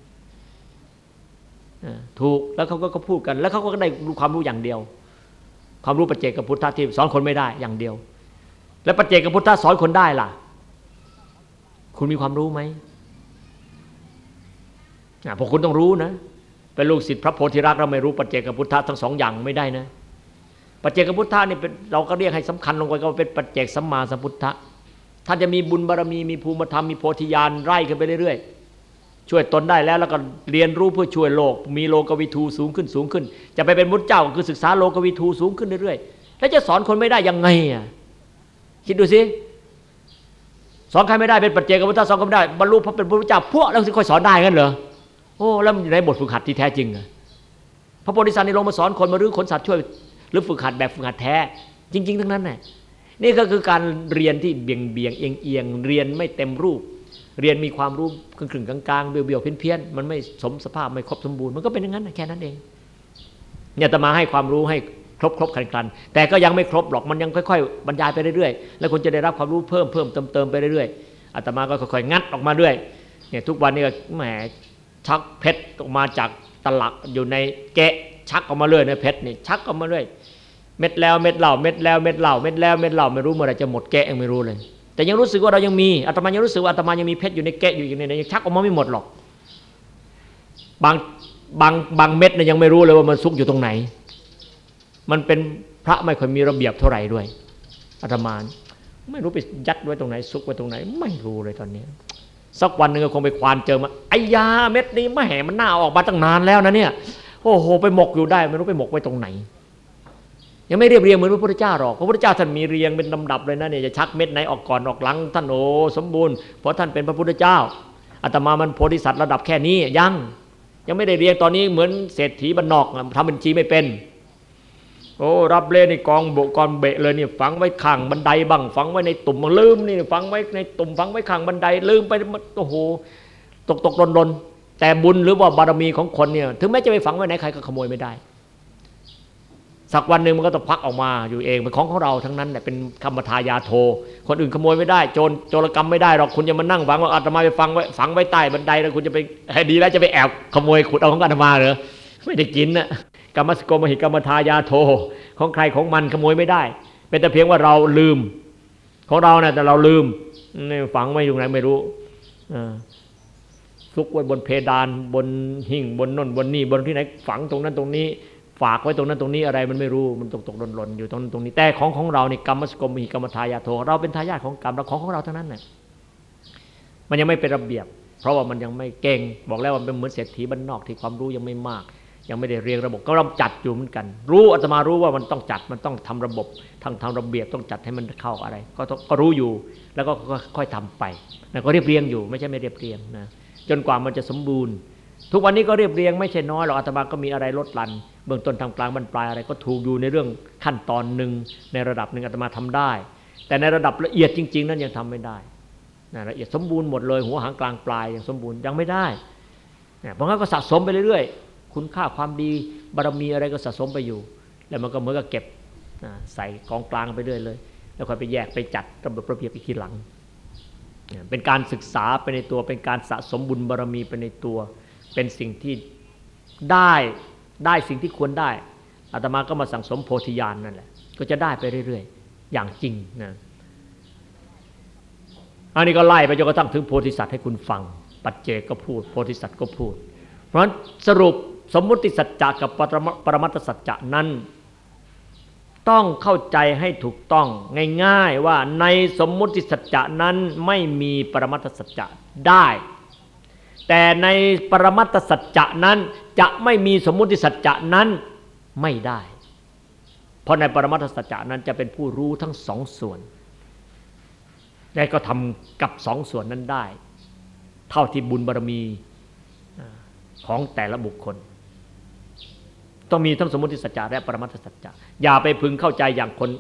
ถูกแล้วเขาก็พูดกัน แล้วเขาก็ได้ความรู้อย่างเดียว ความรู้ปัจเจกพุทธะที่สอนคนไม่ได้อย่างเดียว แล้วปัจเจกพุทธะสอนคนได้ล่ะ คุณมีความรู้ไหมพวกคุณต้องรู้นะ เป็นลูกศิษย์พระโพธิรักเราไม่รู้ปัจเจกพุทธะทั้งสองอย่างไม่ได้นะปัจเจกพุทธะนี่เป็นเราก็เรียกให้สำคัญลงไปก็เป็นปัจเจกสัมมาสัมพุทธะท่านจะมีบุญบารมีมีภูมิธรรมมีโพธิญาณไล่ขึ้นไปเรื่อยๆช่วยตนได้แล้วแล้วก็เรียนรู้เพื่อช่วยโลก มีโลกวิทูสูงขึ้นสูงขึ้น จะไปเป็นมุตเจ้าคือศึกษาโลกวิทูสูงขึ้นเรื่อยๆแล้วจะสอนคนไม่ได้ยังไงอะคิดดูสิสอนใครไม่ได้เป็นปัจเจกพุทธะสอนก็ไม่ได้บรรลุพระเป็นพระพุทธเจ้าพวกแล้วสิค่อยสอนได้กันเหรอ โอ้แล้วอยู่ในบทฝึกหัดที่แท้จริงพระโพธิสัตว์ในลงมาสอนคนมารื้อขนสัตว์ช่วยหรือฝึกหัดแบบฝึกหัดแท้ จริง ๆ ทั้งนั้นแหละนี่ก็คือการเรียนที่เบี่ยงเบี่ยงเอียงเอียงเรียนไม่เต็มรูป เรียนมีความรู้ครึ่งกลางๆเบี่ยวๆเพี้ยนๆมันไม่สมสภาพไม่ครบสมบูรณ์มันก็เป็นอย่างนั้นแค่นั้นเองเนี่ยจะมาให้ความรู้ให้ครบครบครันๆแต่ก็ยังไม่ครบหรอกมันยังค่อยๆบรรยายไปเรื่อยๆแล้วคนจะได้รับความรู้เพิ่มเพิ่มเติมเติมไปเรื่อยๆอาตมาก็ค่อยๆงัดออกมาด้วยเนี่ยทุกวันนี้ก็แหม ชักเพชรออกมาจากตลักอยู่ในแกะชักออกมาเรื่อยในเพชรนี่ชักออกมาเรื่อยเม็ดแล้วเม็ดเหล่าเม็ดแล้วเม็ดเหล่าเม็ดแล้วเม็ดเหล่าไม่รู้เมื่อไรจะหมดแกะยังไม่รู้เลย แต่ยังรู้สึกว่าเรายังมีอาตมายังรู้สึกว่าอาตมายังมีเพชรอยู่ในแกะอยู่อย่างนี้ยังชักออกมาไม่หมดหรอก บางบางบางเม็ดเนี่ยยังไม่รู้เลยว่ามันซุกอยู่ตรงไหน มันเป็นพระไม่ค่อยมีระเบียบเท่าไหร่ด้วยอาตมาไม่รู้ไปยัดไว้ตรงไหนซุกไว้ตรงไหน ไม่รู้เลยตอนนี้ สักวันหนึ่งก็คงไปควานเจอมาไอ้ยาเม็ดนี้ไม่แห่มันหน้าออกมาตั้งนานแล้วนะเนี่ยโอ้โหไปหมกอยู่ได้ไม่รู้ไปหมกไว้ตรงไหน ยังไม่เรียบเรียงเหมือนพระพุทธเจ้าหรอกพระพุทธเจ้าท่านมีเรียงเป็นลำดับเลยนะเนี่ยจะชักเม็ดไหนออกก่อนออกหลังท่านโอ้สมบูรณ์เพราะท่านเป็นพระพุทธเจ้าอาตมามันโพธิสัตว์ระดับแค่นี้ยังยังไม่ได้เรียงตอนนี้เหมือนเศรษฐีบรรนอกทำบัญชีไม่เป็น โอ้รับเล่นกองโบกองเบะเลยเนี่ยฝังไว้ข้างบันไดบ้างฝังไว้ในตุ่มลืมนี่ฝังไว้ในตุ่มฝังไว้ข้างบันไดลืมไปโอ้โหตกตกหล่นหล่นแต่บุญหรือว่าบารมีของคนเนี่ยถึงแม้จะไปฝังไว้ไหนใครก็ขโมยไม่ได้ สักวันหนึ่งมันก็ต้องพักออกมาอยู่เองเป็นของของเราทั้งนั้นแหละเป็นคำทายาโท คนอื่นขโมยไม่ได้โจรโจรกรรมไม่ได้หรอกคุณจะมานั่งฝังว่าอาตมาไปฟังไว้ฝังไว้ใต้บันไดแล้วคุณจะไปให้ดีแล้วจะไปแอบขโมยขุดเอาของอาตมาเหรอไม่ได้กินนะ กรรมสโกมหิกรรมทายาโทของใครของมันขโมยไม่ได้ เป็นแต่เพียงว่าเราลืม ของเราเนี่ยแต่เราลืมฝังไว้อยู่ไหนไม่รู้ซุกไว้บนเพดานบนหิ่งบนน่นบนนี่บนที่ไหนฝังตรงนั้นตรงนี้ ฝากไว้ตรงนั้นตรงนี้อะไรมันไม่รู้มันตกตกหล่นหล่นอยู่ตรงนั้นตรงนี้แต่ของของเราเนี่กรรมสกมมีกรรมทายาโทเราเป็นทายาทของกรรมเราของของเราเท่านั้นเนี่ยมันยังไม่เป็นระเบียบ เพราะว่ามันยังไม่เก่ง บอกแล้วว่ามันเป็นเหมือนเศรษฐีบ้านนอกที่ความรู้ยังไม่มาก ยังไม่ได้เรียงระบบก็เราจัดอยู่เหมือนกัน รู้อาตมารู้ว่ามันต้องจัดมันต้องทำระบบทางทางระเบียบต้องจัดให้มันเข้าอะไร ก็ก็รู้อยู่แล้วก็ค่อยทำไปแล้วก็เรียบเรียงอยู่ไม่ใช่ไม่เรียบเรียงนะจนกว่ามันจะสมบูรณ์ ทุกวันนี้ก็เรียบเรียงไม่ใช่น้อยหรอกอาตมาก็มีอะไรลดลันเบื้องต้นทำกลางบรรปลายอะไรก็ถูกอยู่ในเรื่องขั้นตอนหนึ่งในระดับหนึ่งอาตมาทำได้ แต่ในระดับละเอียดจริง ๆ นั้นยังทำไม่ได้นะละเอียดสมบูรณ์หมดเลยหัวหางกลางปลายยังสมบูรณ์ยังไม่ได้เพราะงั้นก็สะสมไปเรื่อย คุณค่าความดีบารมีอะไรก็สะสมไปอยู่ แล้วมันก็เหมือนกับเก็บใส่กองกลางไปเรื่อยเลย แล้วค่อยไปแยกไปจัดระบบระเบียบอีกทีหลัง เป็นการศึกษาไปในตัวเป็นการสะสมบุญบารมีไปในตัว เป็นสิ่งที่ได้ได้สิ่งที่ควรได้อาตมาก็มาสั่งสมโพธิญาณนนั่นแหละก็จะได้ไปเรื่อยๆ อย่างจริงนะอันนี้ก็ไล่ไปจนกระทั่งถึงโพธิสัตว์ให้คุณฟัง ปัจเจกก็พูด โพธิสัตว์ก็พูด เพราะฉะนั้นสรุป สมมุติสัจจะกับปรมัตสัจจะนั้น ต้องเข้าใจให้ถูกต้องง่ายๆว่าในสมมุติสัจจะนั้นไม่มีปรมัตสัจจะได้ แต่ในปรมัตสัจจะนั้นจะไม่มีสมมุติสัจจะนั้นไม่ได้ เพราะในปรมัตสัจจะนั้นจะเป็นผู้รู้ทั้งสองส่วนและก็ทำกับสองส่วนนั้นได้ เท่าที่บุญบารมีของแต่ละบุคคล ต้องมีทั้งสมมติสัจจะและปรมัตถสัจจะอย่าไปพึงเข้าใจอย่างคน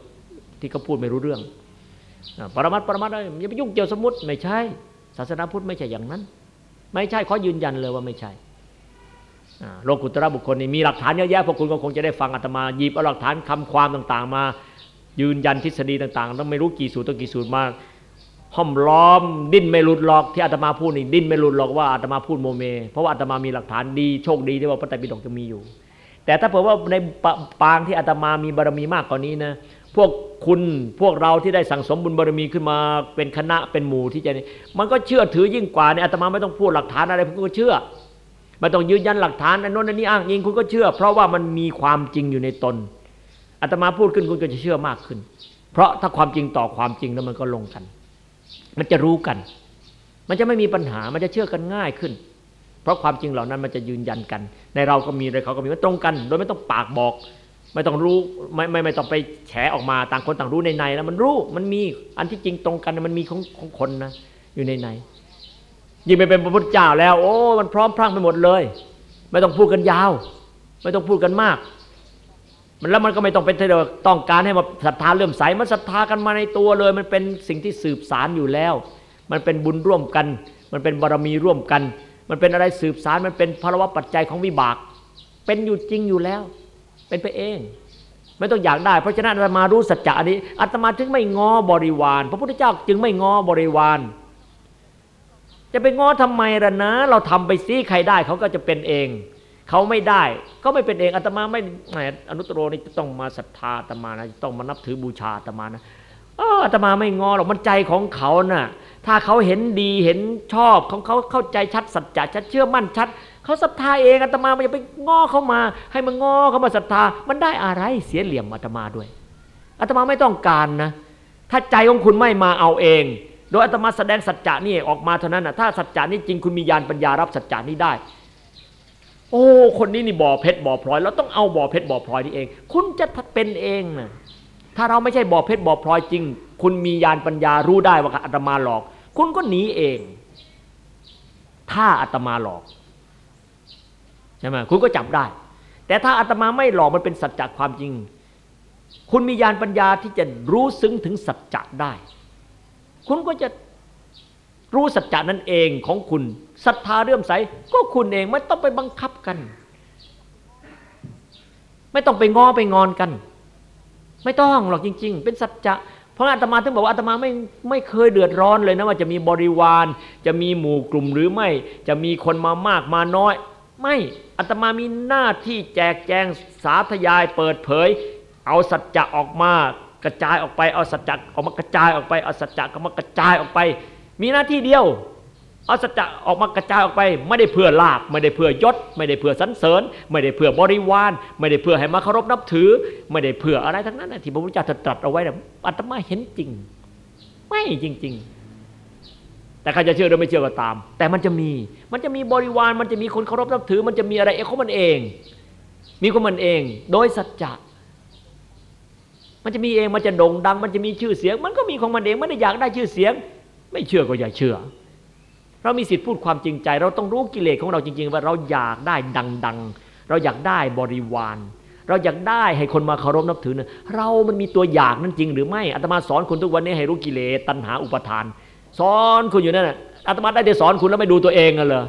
ที่เขาพูดไม่รู้เรื่องปรมัตปรมัตอย่าไปยุ่งเกี่ยวสมมติไม่ใช่ ศาสนาพุทธไม่ใช่อย่างนั้น ไม่ใช่ขอยืนยันเลยว่าไม่ใช่โลกุตระบุคคลนี่มีหลักฐานเยอะแยะพวกคุณก็คงจะได้ฟังอาตมาหยิบเอาหลักฐานคำความต่างๆ มา ยืนยันทฤษฎีต่างๆต้องไม่รู้กี่สูตรต้องกี่สูตรมาห้อมล้อม ดิ้นไม่หลุดหลอกที่อาตมาพูดนี่ดิ้นไม่หลุดหลอกว่าอาตมาพูดโมเม เพราะว่าอาตมามีหลักฐานดีโชคดีที่ว่าพระไตรปิฎกจะมีอยู่ แต่ถ้าเผื่อว่าในปางที่อาตมามีบารมีมากกว่านี้นะพวกคุณพวกเราที่ได้สั่งสมบุญบารมีขึ้นมาเป็นคณะเป็นหมู่ที่จะนี่มันก็เชื่อถือยิ่งกว่าเนี่ยอาตมาไม่ต้องพูดหลักฐานอะไรคุณก็เชื่อไม่ต้องยืนยันหลักฐานอันโน้นอันนี้อ้างยิงคุณก็เชื่อ เพราะว่ามันมีความจริงอยู่ในตนอาตมาพูดขึ้นคุณก็จะเชื่อมากขึ้น เพราะถ้าความจริงต่อความจริงแล้วมันก็ลงกัน มันจะรู้กัน มันจะไม่มีปัญหามันจะเชื่อกันง่ายขึ้น เพราะความจริงเหล่านั้นมันจะยืนยันกัน ในเราก็มีในเขาก็มีมันตรงกัน โดยไม่ต้องปากบอก ไม่ต้องรู้ไม่ไม่ไม่ต้องไปแฉออกมาต่างคนต่างรู้ในในแล้วมันรู้มันมีอันที่จริงตรงกันมันมีของของคนนะอยู่ในในยิ่งไปเป็นพระพุทธเจ้าแล้ว โอ้ มันพร้อมพรั่งไปหมดเลย ไม่ต้องพูดกันยาว ไม่ต้องพูดกันมาก มันแล้วมันก็ไม่ต้องเป็นเรื่อต้องการให้มาศรัทธาเลื่อมใสมันศรัทธากันมาในตัวเลย มันเป็นสิ่งที่สืบสารอยู่แล้ว มันเป็นบุญร่วมกัน มันเป็นบารมีร่วมกัน มันเป็นอะไรสืบสารมันเป็นภาวะปัจจัยของวิบาก เป็นอยู่จริงอยู่แล้ว เป็นไปเอง ไม่ต้องอยากได้ เพราะฉะนั้นอาตมารู้สัจจะนี้อาตมาถึงไม่งอบริวาร พระพุทธเจ้าจึงไม่งอบริวาร จะไปงอทำไมล่ะนะ เราทำไปซิใครได้เขาก็จะเป็นเอง เขาไม่ได้ ก็ไม่เป็นเองอาตมาไม่อนุตโรนี่ต้องมาศรัทธาอาตมานะต้องมานับถือบูชาอาตมานะอาตมาไม่งอหรอกมันใจของเขานะ่ะ ถ้าเขาเห็นดีเห็นชอบของเขาเข้าใจชัดสัจจะชัดเชื่อมั่นชัดเขาศรัทธาเองอาตมามันจะไปง้อเขามา ให้มันง้อเขามาศรัทธา มันได้อะไรเสียเหลี่ยมอาตมาด้วยอาตมาไม่ต้องการนะ ถ้าใจของคุณไม่มาเอาเอง โดยอาตมาแสดงสัจจะนี่ออกมาเท่านั้นนะถ้าสัจจะนี่จริงคุณมีญาณปัญญารับสัจจะนี้ได้ โอ้คนนี้นี่บ่อเพชรบ่อพลอยเราต้องเอาบ่อเพชรบ่อพลอยนี่เอง คุณจะเป็นเองนะถ้าเราไม่ใช่บ่อเพชรบ่อพลอยจริง คุณมีญาณปัญญารู้ได้ว่าอาตมาหลอก คุณก็หนีเอง ถ้าอาตมาหลอกใช่ไหมคุณก็จับได้ แต่ถ้าอาตมาไม่หลอกมันเป็นสัจจะความจริง คุณมีญาณปัญญาที่จะรู้ซึ้งถึงสัจจะได้ คุณก็จะรู้สัจจะนั่นเองของคุณศรัทธาเรื่อมใสก็คุณเองไม่ต้องไปบังคับกัน ไม่ต้องไปงอไปงอนกัน ไม่ต้องหรอกจริง ๆ เป็นสัจจะ เพราะอาตมาถึงบอกว่าอาตมาไม่ไม่เคยเดือดร้อนเลยนะว่าจะมีบริวาร จะมีหมู่กลุ่มหรือไม่ จะมีคนมามากมาน้อย ไม่อาตมามีหน้าที่แจกแจงสาธยายเปิดเผย เอาสัจจะออกมากระจายออกไปเอาสัจจะออกมากระจายออกไปเอาสัจจะออกมากระจายออกไป มีหน้าที่เดียว เอาสัจจะออกมากระจายออกไป ไม่ได้เพื่อลาบไม่ได้เพื่อยศ ไม่ได้เพื่อสรรเสริญ ไม่ได้เพื่อบริวาร ไม่ได้เพื่อให้มาเคารพนับถือ ไม่ได้เพื่ออะไรทั้งนั้นที่พระพุทธเจ้าตรัสเอาไว้นะอาตมาเห็นจริง ไม่จริง ๆ แต่ใครจะเชื่อหรือไม่เชื่อก็ตาม แต่มันจะมีมันจะมีบริวารมันจะมีคนเคารพนับถือ มันจะมีอะไรเองของมันเอง มีของมันเอง โดยสัจจะมันจะมีเองมันจะโด่งดัง มันจะมีชื่อเสียง มันก็มีของมันเองไม่ได้อยากได้ชื่อเสียง ไม่เชื่อก็อย่าเชื่อ เรามีสิทธิ์พูดความจริงใจ เราต้องรู้กิเลสของเราจริง ๆ ว่าเราอยากได้ดัง ๆ เราอยากได้บริวารเราอยากได้ให้คนมาเคารพนับถือเนี่ยเรามันมีตัวอยากนั่นจริง หรือไม่อาตมาสอนคนทุกวันนี้ให้รู้กิเลสตัณหาอุปทาน สอนคุณอยู่นั่นน่ะอาตมาได้แต่สอนคุณแล้วไม่ดูตัวเองกันเลย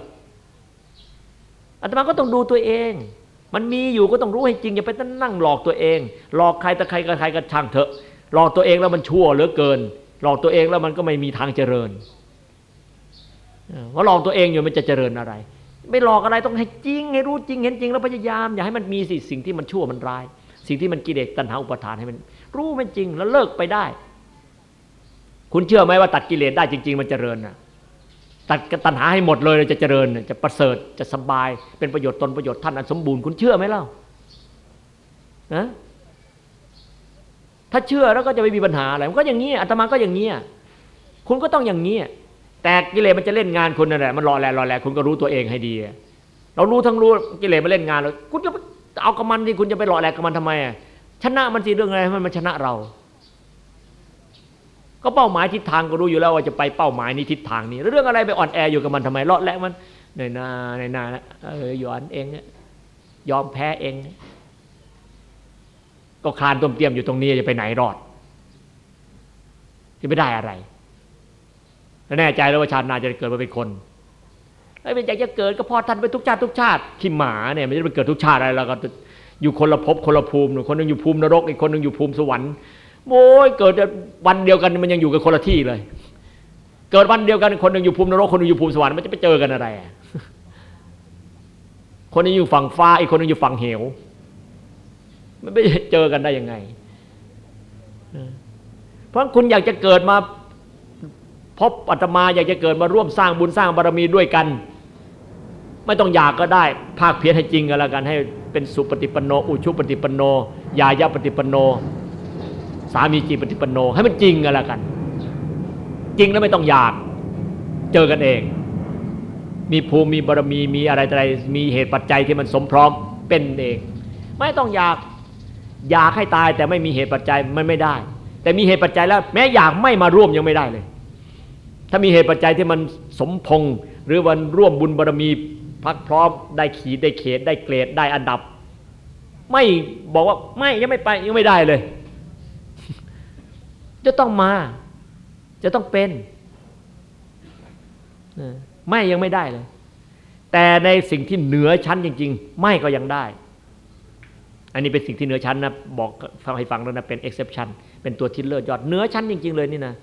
อาตมาก็ต้องดูตัวเอง มันมีอยู่ก็ต้องรู้ให้จริงอย่าไปนั่งหลอกตัวเอง หลอกใครแต่ใครกับใครก็ช่างเถอะ หลอกตัวเองแล้วมันชั่วเหลือเกิน หลอกตัวเองแล้วมันก็ไม่มีทางเจริญ ว่าหลอกตัวเองอยู่มันจะเจริญอะไร ไม่หลอกอะไรต้องให้จริงให้รู้จริงเห็นจริงแล้วพยายามอย่าให้มันมีสิสิ่งที่มันชั่วมันร้าย สิ่งที่มันกิเลสตัณหาอุปทานให้มัน รู้มันจริงแล้วเลิกไปได้ คุณเชื่อไหมว่าตัดกิเลสได้จริง ๆ มันเจริญนะตัดตัณหาให้หมดเลยจะเจริญจะประเสริฐจะสบายเป็นประโยชน์ตนประโยชน์ท่านอันสมบูรณ์คุณเชื่อไหมเล่านะถ้าเชื่อแล้วก็จะไม่มีปัญหาอะไรมันก็อย่างนี้อาตมาก็อย่างนี้คุณก็ต้องอย่างนี้ แต่กิเลสมันจะเล่นงานคุณนั่นแหละมันรอแลรอแลคุณก็รู้ตัวเองให้ดี เรารู้ทั้งรู้กิเลสมาเล่นงานเราคุณจะเอากับมันที่คุณจะไปรอแลกับมันทำไมชนะมันสิเรื่องอะไรมันมันชนะเรา ก็เป้าหมายทิศทางก็รู้อยู่แล้วว่าจะไปเป้าหมายนี้ทิศทางนี้ เรื่องอะไรไปอ่อนแออยู่กับมันทำไมรอดแล้วมันในนาในนาเออหยอนเองยอมแพ้เอง ก็คลานต้มเตียมอยู่ตรงนี้จะไปไหนรอดจะไม่ได้อะไร แน่ใจแล้วว่าชาติหน้าจะเกิดมาเป็นคนไอ้เป็นอยากจะเกิดก็พอท่านไปทุกชาติทุกชาติขี้หมาเนี่ยมันจะไปเกิดทุกชาติอะไรแล้วก็อยู่คนละภพคนละภูมิคนนึงอยู่ภูมินรกอีกคนนึงอยู่ภูมิสวรรค์โอ้ยเกิดวันเดียวกันมันยังอยู่กันคนละที่เลย เกิดวันเดียวกันคนนึงอยู่ภูมินรกคนนึงอยู่ภูมิสวรรค์มันจะไปเจอกันอะไร คนนึงอยู่ฝั่งฟ้าอีกคนนึงอยู่ฝั่งเหว มันไม่เจอกันได้ยังไง เพราะคุณอยากจะเกิดมา พบอาตมาอยากจะเกิดมาร่วมสร้างบุญสร้างบารมีด้วยกัน ไม่ต้องอยากก็ได้ ภาคเพียรให้จริงกันแล้วกันให้เป็นสุปฏิปันโน อุชุปฏิปันโน ยายาปฏิปันโน สามีจีปฏิปันโน ให้มันจริงกันแล้วกัน จริงแล้วไม่ต้องอยาก เจอกันเอง มีภูมิมีบารมีมีอะไรอะไรมีเหตุปัจจัยที่มันสมพร้อมเป็นเอง ไม่ต้องอยากอยากให้ตายแต่ไม่มีเหตุปัจจัยมันไม่ได้ แต่มีเหตุปัจจัยแล้ว แม้อยากไม่มาร่วมยังไม่ได้เลย ถ้ามีเหตุปัจจัยที่มันสมพงหรือวันร่วมบุญบารมีพักพร้อมได้ขีดได้เขตได้เกรดได้อันดับ ไม่บอกว่าไม่ยังไม่ไปยังไม่ได้เลย จะต้องมา จะต้องเป็นไม่ยังไม่ได้เลย แต่ในสิ่งที่เหนือชั้นจริง ๆ ไม่ก็ยังได้ อันนี้เป็นสิ่งที่เหนือชั้นนะบอกฟังให้ฟังแล้วนะเป็น exception เป็นตัวที่เลิศยอดเหนือชั้นจริง ๆ เลยนี่นะ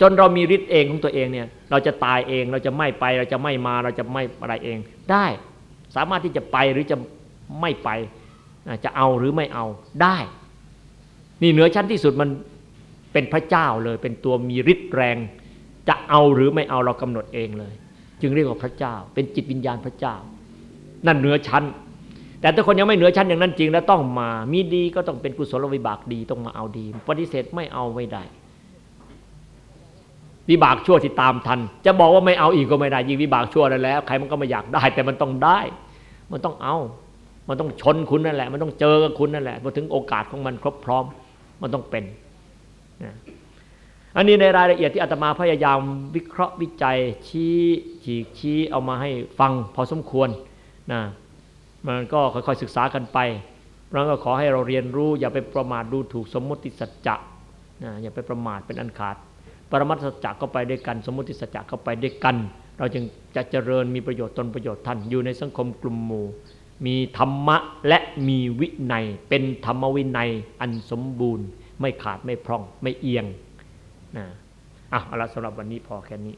จนเรามีฤทธิ์เองของตัวเองเนี่ยเราจะตายเองเราจะไม่ไปเราจะไม่มาเราจะไม่อะไรเอง ได้ สามารถที่จะไปหรือจะไม่ไปจะเอาหรือไม่เอาได้ นี่เหนือชั้นที่สุดมันเป็นพระเจ้าเลยเป็นตัวมีฤทธิ์แรง จะเอาหรือไม่เอาเรากำหนดเองเลย จึงเรียกว่าพระเจ้า เป็นจิตวิญญาณพระเจ้า นั่นเหนือชั้น แต่ถ้าคนยังไม่เหนือชั้นอย่างนั้นจริงแล้วต้องมา มีดีก็ต้องเป็นกุศลวิบากดีต้องมาเอาดี ปฏิเสธไม่เอาไม่ได้ วิบากชั่วที่ตามทัน จะบอกว่าไม่เอาอีกก็ไม่ได้ยิ่งวิบากชั่วแล้วใครมันก็ไม่อยากได้ แต่มันต้องได้ มันต้องเอา มันต้องชนคุณนั่นแหละ มันต้องเจอกับคุณนั่นแหละพอถึงโอกาสของมันครบพร้อม มันต้องเป็นอันนี้ในรายละเอียดที่อาตมาพยายามวิเคราะห์วิจัยชี้ฉีกชี้เอามาให้ฟังพอสมควรนะมันก็ค่อยๆศึกษากันไปแล้วก็ขอให้เราเรียนรู้อย่าไปประมาทดูถูกสมมติสัจจะนะอย่าไปประมาทเป็นอันขาด รมัตสัจจะก็ไปด้วยกัน สมมติสัจจะก็ไปด้วยกัน เราจึงจะเจริญมีประโยชน์ตนประโยชน์ท่านอยู่ในสังคมกลุ่มหมู่ มีธรรมะและมีวินัย เป็นธรรมวินัยอันสมบูรณ์ ไม่ขาดไม่พร่องไม่เอียงนะอะเอาละสำหรับวันนี้พอแค่นี้